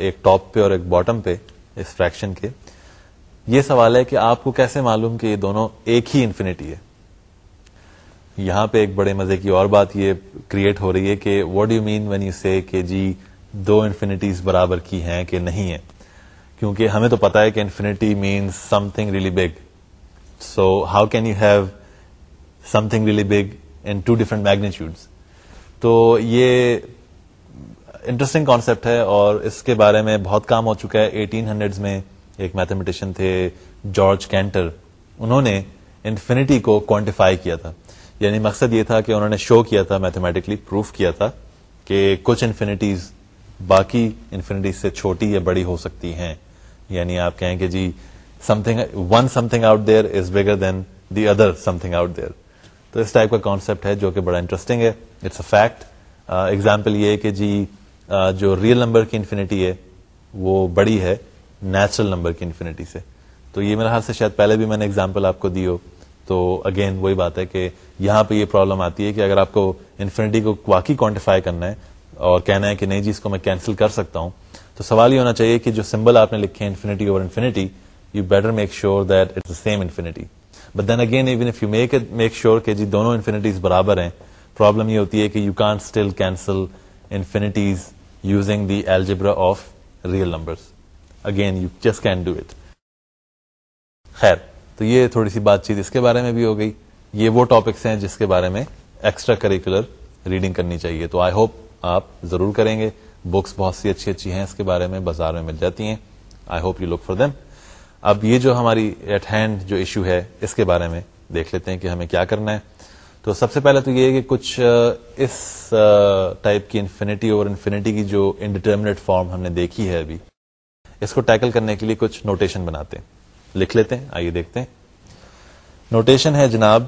ایک ٹاپ پہ اور ایک باٹم پہ اس فریکشن کے یہ سوال ہے کہ آپ کو کیسے معلوم کہ یہ دونوں ایک ہی انفینٹی ہے یہاں پہ ایک بڑے مزے کی اور بات یہ کریٹ ہو رہی ہے کہ what you mean when you see کہ جی دو انفینٹیز برابر کی ہیں کہ نہیں ہے کیونکہ ہمیں تو پتا ہے کہ infinity means something really big so how can you have something really big in two different magnitudes تو یہ انٹرسٹنگ کانسیپٹ ہے اور اس کے بارے میں بہت کام ہو چکا ہے ایٹین ہنڈریڈ میں ایک میتھمیٹیشین تھے جارج کینٹر انہوں نے انفینٹی کو کوانٹیفائی کیا تھا یعنی مقصد یہ تھا کہ انہوں نے شو کیا تھا میتھمیٹکلی پروف کیا تھا کہ کچھ انفینٹیز باقی انفینٹیز سے چھوٹی یا بڑی ہو سکتی ہیں یعنی آپ کہیں کہ جی something one something out there is bigger than the other something out there تو اس ٹائپ کا کانسیپٹ ہے جو کہ بڑا انٹرسٹنگ ہے اٹس اے فیکٹ ایگزامپل یہ کہ جی uh, جو ریئل نمبر کی انفینٹی ہے وہ بڑی ہے نیچرل نمبر کی انفینٹی سے تو یہ میرے خیال سے شاید پہلے بھی میں نے ایگزامپل آپ کو دی ہو تو اگین وہی بات ہے کہ یہاں پہ یہ پرابلم آتی ہے کہ اگر آپ کو انفینٹی کو واقعی کوانٹیفائی کرنا ہے اور کہنا ہے کہ نہیں جی اس کو میں کینسل کر سکتا ہوں تو سوال یہ ہونا چاہیے کہ جو سمبل آپ نے لکھے ہیں انفینٹی اور infinity you better make sure that it's the same infinity but then again even if you make make sure کہ جی دونوں انفینیٹیز برابر ہیں پرابلم یہ ہوتی ہے کہ you can't still cancel infinities using the algebra of real number تو یہ تھوڑی سی بات چیت اس کے بارے میں بھی ہو گئی یہ وہ ٹاپکس ہیں جس کے بارے میں ایکسٹرا کریکولر ریڈنگ کرنی چاہیے تو آئی ہوپ آپ ضرور کریں گے بکس بہت سی اچھی اچھی ہیں اس کے بارے میں بازار میں مل جاتی ہیں I hope you look for them اب یہ جو ہماری ایٹ ہینڈ جو ایشو ہے اس کے بارے میں دیکھ لیتے ہیں کہ ہمیں کیا کرنا ہے تو سب سے پہلے تو یہ کہ کچھ اس ٹائپ کی انفینٹی اور انفینٹی کی جو انڈیٹرمنیٹ فارم ہم نے دیکھی ہے ابھی اس کو ٹیکل کرنے کے لیے کچھ نوٹیشن بناتے ہیں لکھ لیتے ہیں آئیے دیکھتے ہیں نوٹیشن ہے جناب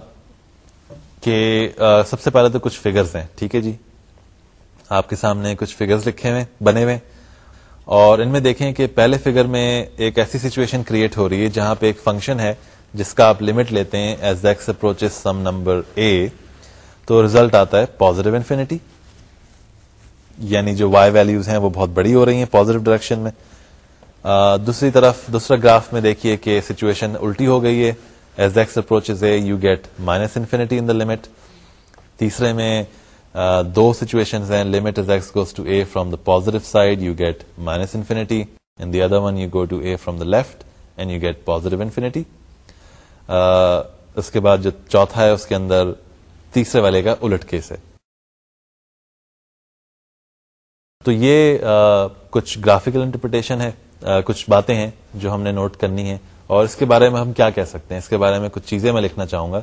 کہ سب سے پہلے تو کچھ فگرز ہیں ٹھیک ہے جی آپ کے سامنے کچھ فگرز لکھے ہوئے بنے ہوئے اور ان میں دیکھیں کہ پہلے فگر میں ایک ایسی سچویشن کریٹ ہو رہی ہے جہاں پہ ایک فنکشن ہے جس کا آپ لمٹ لیتے ہیں as x some number a تو ریزلٹ آتا ہے پوزیٹو انفینٹی یعنی جو وائی ویلوز ہیں وہ بہت بڑی ہو رہی ہیں پوزیٹو ڈائریکشن میں آ, دوسری طرف دوسرا گراف میں دیکھیے کہ سچویشن الٹی ہو گئی ہے as x approach a you get minus infinity in the limit تیسرے میں دو سچویشن ہیں limit as x goes to a from the positive side you get minus infinity and the other one you go to a from the left and you get positive infinity اس کے بعد جو چوتھا ہے اس کے اندر تیسرے والے کا الٹ کیس ہے تو یہ uh, کچھ گرافکل انٹرپریٹیشن ہے uh, کچھ باتیں ہیں جو ہم نے نوٹ کرنی ہے اور اس کے بارے میں ہم کیا کہہ سکتے ہیں اس کے بارے میں کچھ چیزیں میں لکھنا چاہوں گا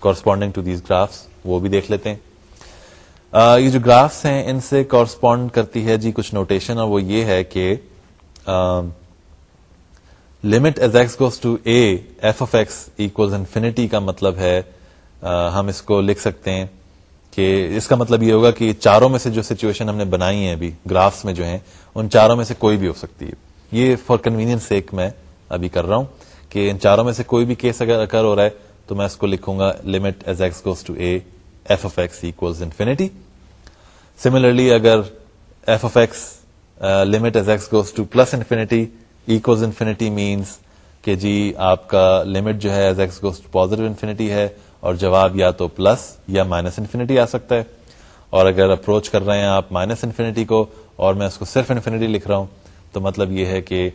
کورسپونڈنگ ٹو دیز گرافس وہ بھی دیکھ لیتے ہیں یہ جو گرافس ہیں ان سے کورسپونڈ کرتی ہے جی کچھ نوٹیشن اور وہ یہ ہے کہ limit as x goes to a f x infinity کا مطلب ہے ہم اس کو لکھ سکتے ہیں کہ اس کا مطلب یہ ہوگا کہ چاروں میں سے جو سچویشن ہم نے بنائی ہے ابھی گرافس میں جو ہیں ان چاروں میں سے کوئی بھی ہو سکتی ہے یہ فار کنوینئنس سیک میں ابھی کر رہا ہوں کہ ان چاروں میں سے کوئی بھی کیس اگر اکر ہو رہا ہے تو میں اس کو لکھوں گا limit as x goes to a f of x equals infinity similarly اگر f of x limit as x goes to plus infinity equals infinity means کہ جی آپ کا لمٹ جو ہے as x goes to positive infinity ہے اور جواب یا تو پلس یا مائنس انفینٹی آ سکتا ہے اور اگر اپروچ کر رہے ہیں آپ مائنس انفینٹی کو اور میں اس کو صرف انفینٹی لکھ رہا ہوں تو مطلب یہ ہے کہ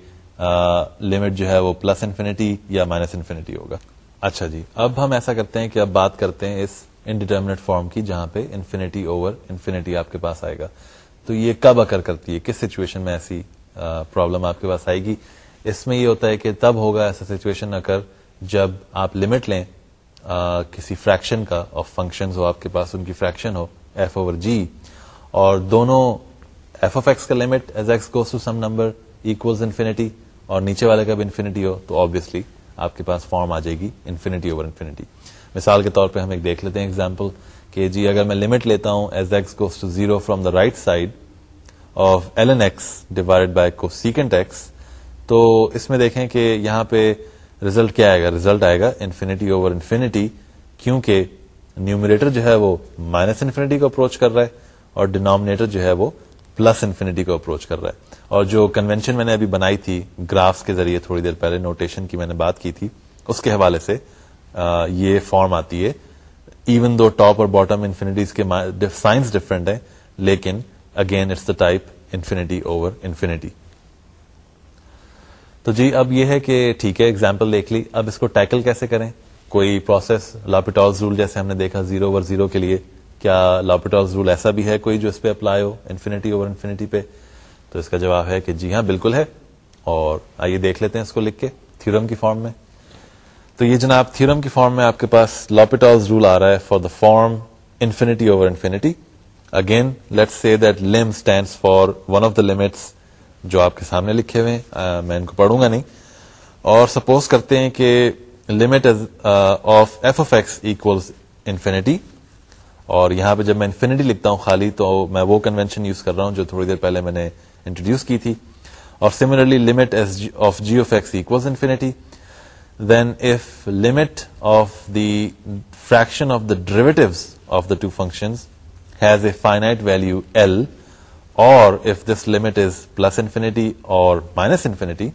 لمٹ جو ہے وہ پلس انفینٹی یا مائنس انفینٹی ہوگا اچھا جی اب ہم ایسا کرتے ہیں کہ اب بات کرتے ہیں اس انڈیٹرمنیٹ فارم کی جہاں پہ انفینٹی اوور انفینٹی آپ کے پاس آئے گا تو یہ کب اکر کرتی ہے کس سچویشن میں ایسی پرابلم آپ کے پاس آئے گی اس میں یہ ہوتا ہے کہ تب ہوگا ایسا سچویشن اکر جب آپ لمٹ لیں کسی فریکشن کا آف فنکشن ہو آپ کے پاس ان کی فریکشن ہو ایف اوور جی اور دونوں ایف اف ایکس کا limit as x goes to some number equals infinity اور نیچے والے کا بھی انفینٹی ہو تو آبویسلی آپ کے پاس فارم آ جائے گی انفینٹی اوور انفینٹی مثال کے طور پہ ہم ایک دیکھ لیتے ہیں ایگزامپل کہ جی اگر میں لمٹ لیتا ہوں as x x x to zero from the right side of l n divide by کو تو اس میں دیکھیں کہ یہاں پہ کیا آئے گا آئے گا انفینٹی اوور انفینٹی کیونکہ نیومریٹر جو ہے وہ مائنس انفینٹی کو اپروچ کر رہا ہے اور ڈینامنیٹر جو ہے وہ پلس انفینٹی کو اپروچ کر رہا ہے اور جو کنوینشن میں نے ابھی بنائی تھی گرافس کے ذریعے تھوڑی دیر پہلے نوٹیشن کی میں نے بات کی تھی اس کے حوالے سے یہ فارم آتی ہے ایون دو ٹاپ اور باٹم انفینٹیز کے سائنس ڈفرینٹ ہے لیکن again it's the type infinity over infinity تو جی اب یہ ہے کہ ٹھیک ہے ایگزامپل دیکھ لی اب اس کو ٹیکل کیسے کریں کوئی پروسیس لاپٹال رول جیسے ہم نے دیکھا زیرو زیرو اوور کے لیے کیا رول ایسا بھی ہے کوئی جو اس پہ اپلائی ہو انفینٹی اوور انفینٹی پہ تو اس کا جواب ہے کہ جی ہاں بالکل ہے اور آئیے دیکھ لیتے ہیں اس کو لکھ کے تھیورم کی فارم میں تو یہ جناب تھیورم کی فارم میں آپ کے پاس لوپیٹ رول آ رہا ہے for the form infinity over infinity again let c stand for one of the limits جو آپ کے سامنے لکھے ہوئے میں ان کو پڑھوں گا نہیں اور سپوز کرتے ہیں کہ لمٹ آف ایف ایکس ایفیکس انفینٹی اور یہاں پہ جب میں انفینٹی لکھتا ہوں خالی تو میں وہ کنوینشن یوز کر رہا ہوں جو تھوڑی دیر پہلے میں نے انٹروڈیوس کی تھی اور similarly limit g of x fax infinity then if l fraction of the derivative of the two functions a finite value l اور minus infinity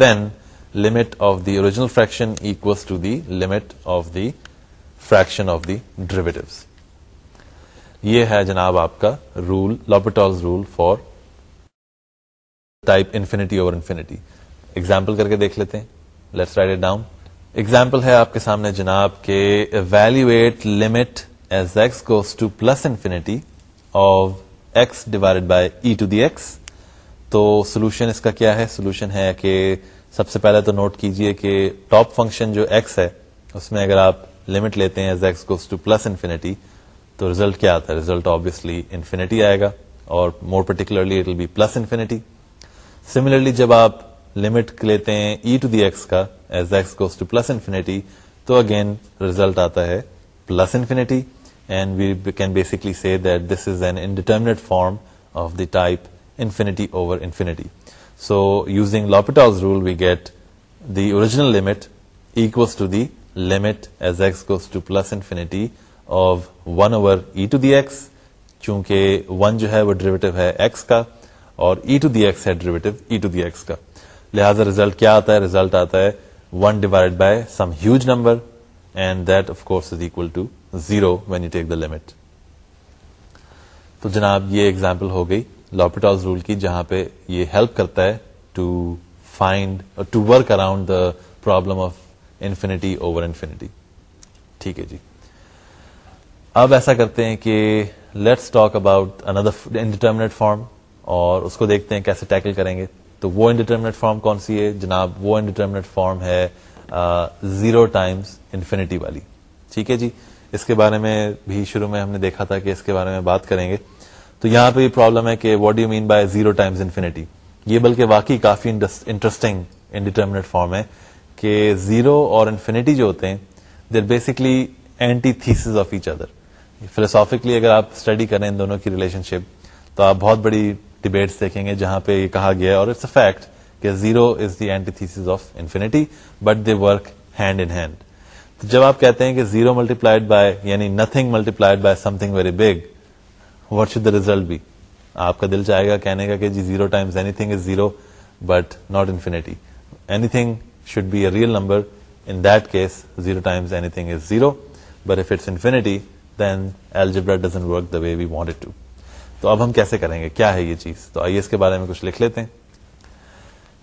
then look to the fraction of the derivative یہ ہے جناب آپ کا rule Lal rule for type infinity over infinity example کر کے دیکھ لیتے ہیں لیٹس اٹ ڈاؤن ایگزامپل ہے آپ کے سامنے جناب کے value x goes to plus infinity of x divide by e to the x تو سولوشن اس کا کیا ہے سولوشن ہے کہ سب سے پہلے تو نوٹ کیجیے کہ ٹاپ فنکشن جو ایکس ہے اس میں اگر آپ لمٹ لیتے ہیں as x goes to plus infinity تو ریزلٹ کیا آتا ہے ریزلٹ آبیسلی انفینٹی آئے گا اور more particularly it will be plus infinity similarly جب آپ لمٹ لیتے ہیں ای ٹو ایس کا as x goes to plus infinity تو اگین ریزلٹ آتا ہے plus infinity and we can basically that this is an form of the type infinity over infinity so using L'Hopital's rule we get the original limit limit to to to the as x goes plus infinity of one over e چونکہ ون جو ہے وہ ڈریویٹو ڈریویٹو ہے ہے ایکس کا کا اور ای ای ٹو ٹو دی دی لہٰذا ریزلٹ کیا آتا ہے ریزلٹ آتا ہے one divide by some huge number and that of course is equal to zero when you take the limit تو جناب یہ اگزامپل ہو گئی رول کی جہاں پہ یہ ہیلپ کرتا ہے to find to work around the problem of infinity over infinity ٹھیک ہے جی اب ایسا کرتے ہیں کہ let's talk about another indeterminate form اور اس کو دیکھتے ہیں کیسے ٹیکل کریں گے تو وہ انڈیٹرمنٹ فارم کون سی ہے جناب وہ انڈیٹرمنٹ فارم ہے زیرو ٹائمس انفینٹی والی ٹھیک ہے جی اس کے بارے میں بھی شروع میں ہم نے دیکھا تھا کہ اس کے بارے میں بات کریں گے تو یہاں پہ یہ پرابلم ہے کہ what you mean by zero times infinity یہ بلکہ واقعی کافی انٹرسٹنگ انڈیٹرمنٹ فارم ہے کہ زیرو اور انفینٹی جو ہوتے ہیں they're basically antithesis of each other philosophically اگر آپ اسٹڈی کریں ان دونوں کی ریلیشن شپ تو آپ بہت بڑی ڈبیٹس دیکھیں گے جہاں پہ یہ کہا گیا اور اٹس اے فیکٹ کہ zero is the antithesis of infinity but they work hand in hand جب آپ کہتے ہیں کہ زیرو ملٹیپلائڈ بائی یعنی multi multiplied by something very big what should the result بھی آپ کا دل چاہے گا کہنے کا کہ جی zero times anything is zero but not infinity anything should be a real number in that case zero times anything is zero but if it's infinity then algebra work the way we want to تو اب ہم کیسے کریں گے کیا ہے یہ چیز تو آئیے اس کے بارے میں کچھ لکھ لیتے ہیں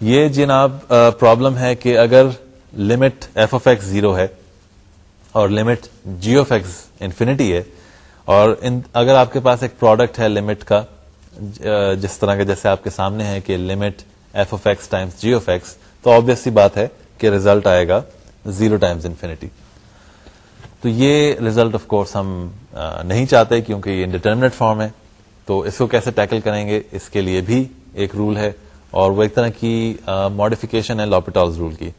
یہ جناب پرابلم ہے کہ اگر لمٹ ایف ایکس زیرو ہے اور لمٹ جی ایکس انفینٹی ہے اور اگر آپ کے پاس ایک پروڈکٹ ہے لمٹ کا جس طرح کا جیسے آپ کے سامنے ہے کہ limit f x times g of x تو سی بات ہے کہ ریزلٹ آئے گا زیرو ٹائمس انفینٹی تو یہ ریزلٹ آف کورس ہم نہیں چاہتے کیونکہ یہ انڈیٹرمنٹ فارم ہے تو اس کو کیسے ٹیکل کریں گے اس کے لیے بھی ایک رول ہے اور وہ ایک طرح کی ماڈیفکیشن ہے لاپیٹالز رول کی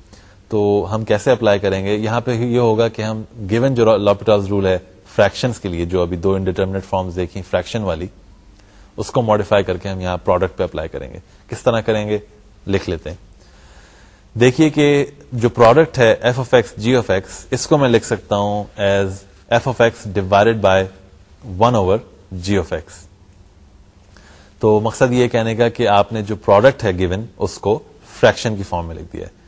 تو ہم کیسے اپلائی کریں گے یہاں پہ یہ ہوگا کہ ہم گیون جو لاپیٹالز رول ہے فریکشن کے لیے جو ابھی دو انڈیٹرمنیٹ فارمز دیکھی فریکشن والی اس کو ماڈیفائی کر کے ہم یہاں پروڈکٹ پہ اپلائی کریں گے کس طرح کریں گے لکھ لیتے ہیں دیکھیے کہ جو پروڈکٹ ہے f x g of x اس کو میں لکھ سکتا ہوں as f x divide by one over g x تو مقصد یہ کہنے کا کہ آپ نے جو پروڈکٹ ہے گیون اس کو فریکشن کی فارم میں لکھ دیا ہے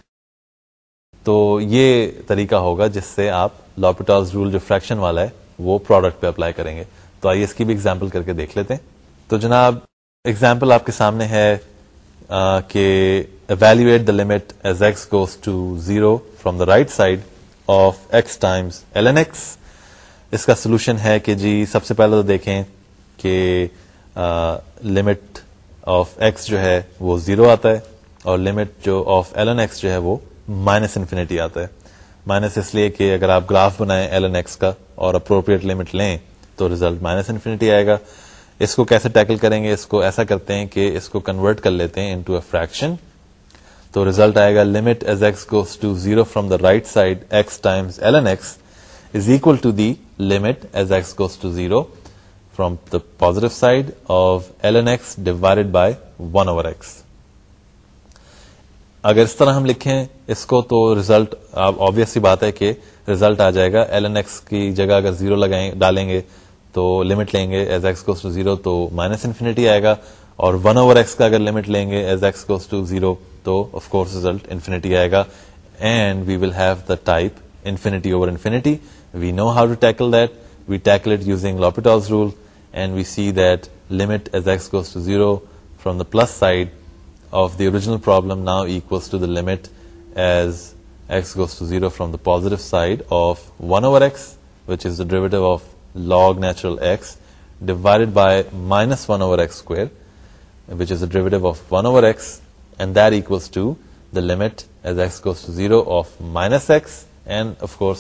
تو یہ طریقہ ہوگا جس سے آپ لوپ رول جو فریکشن والا ہے وہ پروڈکٹ پہ اپلائی کریں گے تو آئیے اس کی بھی ایگزامپل کر کے دیکھ لیتے ہیں تو جناب ایگزامپل آپ کے سامنے ہے کہ evaluate the limit as x goes to zero from the right side of x times L N x اس کا سولوشن ہے کہ جی سب سے پہلے تو دیکھیں کہ لمٹ آف ایکس جو ہے وہ زیرو آتا ہے اور لمٹ جو آف ایل این ایکس جو ہے وہ مائنس انفینٹی آتا ہے مائنس اس لیے کہ اگر آپ گراف بنائیں ایل این ایکس کا اور اپروپریٹ لمٹ لیں تو ریزلٹ مائنس انفینٹی آئے گا اس کو کیسے ٹیکل کریں گے اس کو ایسا کرتے ہیں کہ اس کو کنورٹ کر لیتے ہیں انٹو اے فریکشن تو ریزلٹ آئے گا limit as x goes to zero from the right side x times L N x is equal to the limit as x goes to zero from the positive side of L x divide by one over x اگر اس طرح ہم لکھیں اس کو تو ریزلٹ آپ بات ہے کہ ریزلٹ آ جائے گا ایل این ایکس کی جگہ اگر زیرو لگائیں ڈالیں گے تو لمٹ لیں گے as x goes to zero تو مائنس انفینٹی آئے گا اور ون اوور ایکس کا اگر لمٹ لیں گے as x goes to zero تو آف کورس ریزلٹ انفینٹی آئے گا and we will have the type infinity over infinity we know how to tackle that we tackle it using L'Hopital's rule from the plus side of original problem now as less goes from the positive side log natural by minus one over which is the deviate of one over دکم as goes to zero of minus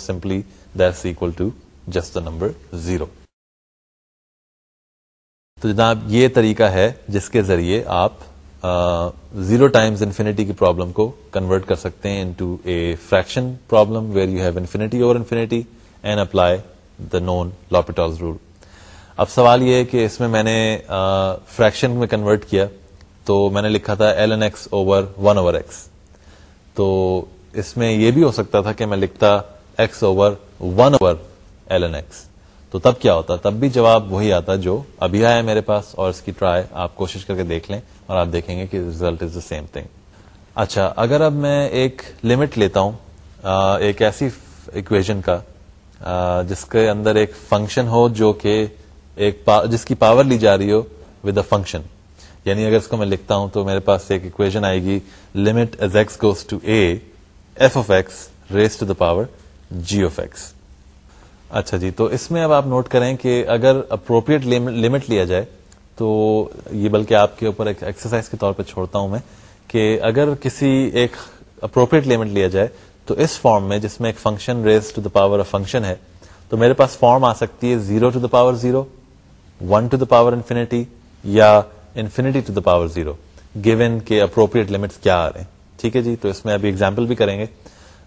simply this جس نمبر زیرو تو جناب یہ طریقہ ہے جس کے ذریعے آپ زیرو ٹائمز انفینٹی کی پرابلم کو کنورٹ کر سکتے ہیں into a fraction problem where you have infinity over infinity and apply the known L'Hopital's rule اب سوال یہ ہے کہ اس میں میں نے فریکشن میں کنورٹ کیا تو میں نے لکھا تھا l n x over one over x تو اس میں یہ بھی ہو سکتا تھا کہ میں لکھتا x over one over l n x تو تب کیا ہوتا تب بھی جواب وہی آتا جو ابھی آیا میرے پاس اور اس کی ٹرائی آپ کوشش کر کے دیکھ لیں اور آپ دیکھیں گے کہ result is the same thing اچھا اگر اب میں ایک لمٹ لیتا ہوں ایک ایسی اکویژن کا جس کے اندر ایک فنکشن ہو جو کہ ایک جس کی پاور لی جا رہی ہو ود اے فنکشن یعنی اگر اس کو میں لکھتا ہوں تو میرے پاس ایک اکویژن آئے گی limit as x goes to a f of x raise to the power g of x اچھا جی تو اس میں اب آپ نوٹ کریں کہ اگر اپروپریٹ لمٹ لیا جائے تو یہ بلکہ آپ کے اوپر ایکسرسائز کے طور پہ چھوڑتا ہوں میں کہ اگر کسی ایک اپروپریٹ لمٹ لیا جائے تو اس فارم میں جس میں ایک function raise to the power of function ہے تو میرے پاس فارم آ سکتی ہے zero to the power zero one to the power infinity یا infinity to the power zero given کے اپروپریٹ لمٹس کیا آ رہے ہیں ٹھیک ہے جی تو اس میں ابھی ایگزامپل بھی کریں گے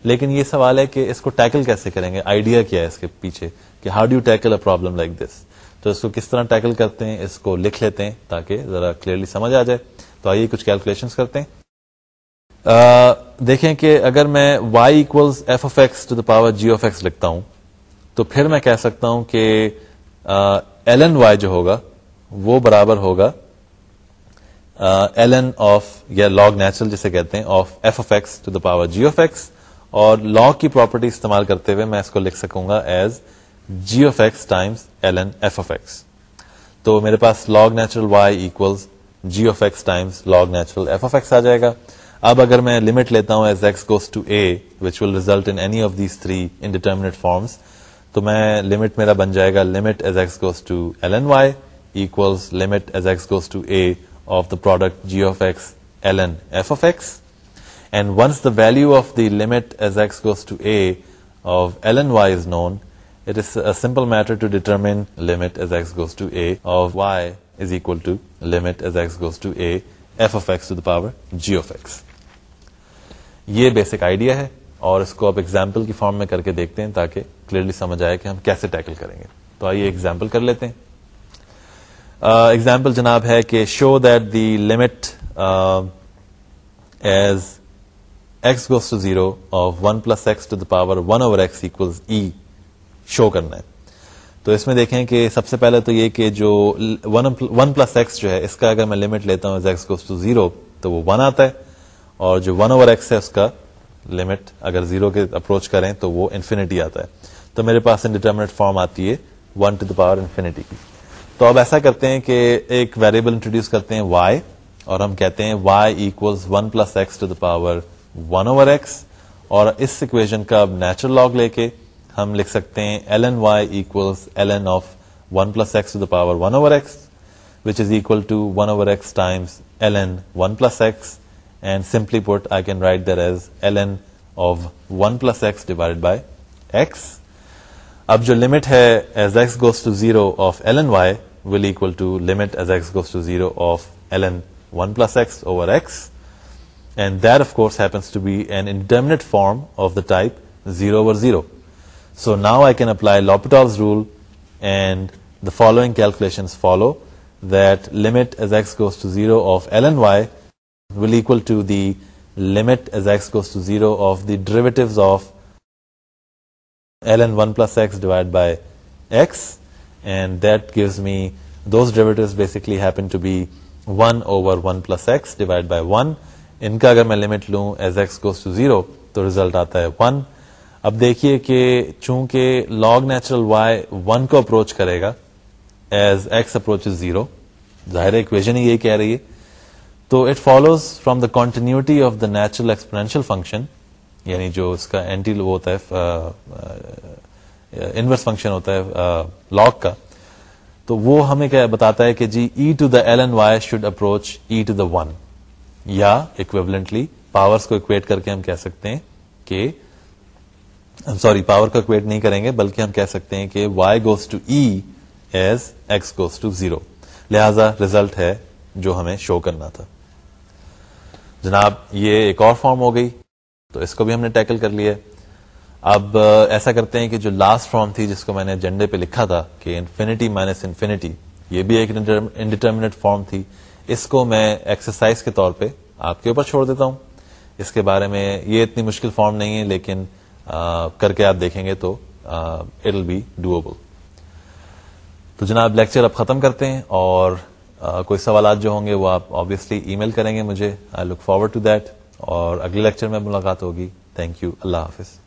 لیکن یہ سوال ہے کہ اس کو ٹیکل کیسے کریں گے آئیڈیا کیا ہے اس کے پیچھے کہ how do tackle a problem like this تو اس کو کس طرح ٹیکل کرتے ہیں اس کو لکھ لیتے ہیں تاکہ ذرا کلیئرلی سمجھ آ جائے تو آئیے کچھ کیلکولیشن کرتے ہیں دیکھیں کہ اگر میں وائی اکول ایف افیکٹ ایکس لکھتا ہوں تو پھر میں کہہ سکتا ہوں کہ ln وائی جو ہوگا وہ برابر ہوگا ln آف یا لاگ نیچرل جسے کہتے ہیں of f power g x اور لا کی پراپرٹی استعمال کرتے ہوئے میں اس کو لکھ سکوں گا as g of x times L N f of x تو میرے پاس log natural y equals g of x times log natural f of x آ جائے گا اب اگر میں لمٹ لیتا ہوں as x goes to a which will result any of these three indeterminate forms تو میں لمٹ میرا بن جائے گا limit as x goes to L N y equals limit as x goes to a of the product g of x L N f of x value of power as goes to a simple idea ہے اور اس کو آپ ایگزامپل کی فارم میں کر کے دیکھتے ہیں تاکہ کلیئرلی سمجھ آئے کہ ہم کیسے ٹیکل کریں گے تو آئیے ایگزامپل کر لیتے ہیں ایگزامپل uh, جناب ہے کہ show that the limit as x goes to 0 of 1 plus x to the power 1 over x equals e show کرنا ہے تو اس میں دیکھیں کہ سب سے پہلے تو یہ کہ جو 1 پلس x جو ہے اس کا اگر میں لمٹ لیتا ہوں x goes to 0 تو وہ 1 آتا ہے اور جو 1 اوور x ہے اس کا لمٹ اگر 0 کے اپروچ کریں تو وہ انفینٹی آتا ہے تو میرے پاس انڈیٹرمنٹ فارم آتی ہے 1 ٹو دا پاور انفینٹی کی تو اب ایسا کرتے ہیں کہ ایک ویریبل انٹروڈیوس کرتے ہیں y اور ہم کہتے ہیں y equals 1 plus x to the power 1 one over x اور اس اکویژن کا اب نیچرل لاگ لے کے ہم لکھ سکتے ہیں L N y equals L N of one plus x to the power one over x which is equal to one over x times L N one plus x and simply put I can write there as L N of one plus x divide by x اب جو لمٹ ہے as x goes to zero of L N y will equal to limit as x goes to zero of L N one plus x over x followed gives me those basically ان کا اگر میں لمٹ لوں as x goes to zero تو ریزلٹ آتا ہے ون اب دیکھیے کہ چونکہ لاگ نیچرل وائی ون کو اپروچ کرے گا ایز ایکس اپروچ زیرو ظاہر ہی یہ کہہ رہی ہے تو it follows from the continuity of the natural exponential function یعنی جو اس کا اینٹی ہوتا ہوتا ہے ہے انورس فنکشن لاگ کا تو وہ ہمیں بتاتا ہے کہ جی e to the L y should approach e to the one یا اکویبلنٹلی کو اکویٹ کر کے ہم کہہ سکتے ہیں کہ سوری پاور کو بلکہ ہم کہہ سکتے ہیں کہ e لہذا ریزلٹ ہے جو ہمیں شو کرنا تھا جناب یہ ایک اور فارم ہو گئی تو اس کو بھی ہم نے ٹیکل کر لیا اب ایسا کرتے ہیں کہ جو لاسٹ فارم تھی جس کو میں نے ایجنڈے پہ لکھا تھا کہ انفینٹی مائنس انفینٹی یہ بھی ایک انڈیٹرمنٹ فارم تھی اس کو میں ایکسرسائز کے طور پہ آپ کے اوپر چھوڑ دیتا ہوں اس کے بارے میں یہ اتنی مشکل فارم نہیں ہے لیکن آ, کر کے آپ دیکھیں گے تو اٹل بی ڈوبل تو جناب لیکچر اب ختم کرتے ہیں اور آ, کوئی سوالات جو ہوں گے وہ آپ آبیسلی ای میل کریں گے مجھے I look forward to that اور اگلے لیکچر میں ملاقات ہوگی تھینک یو اللہ حافظ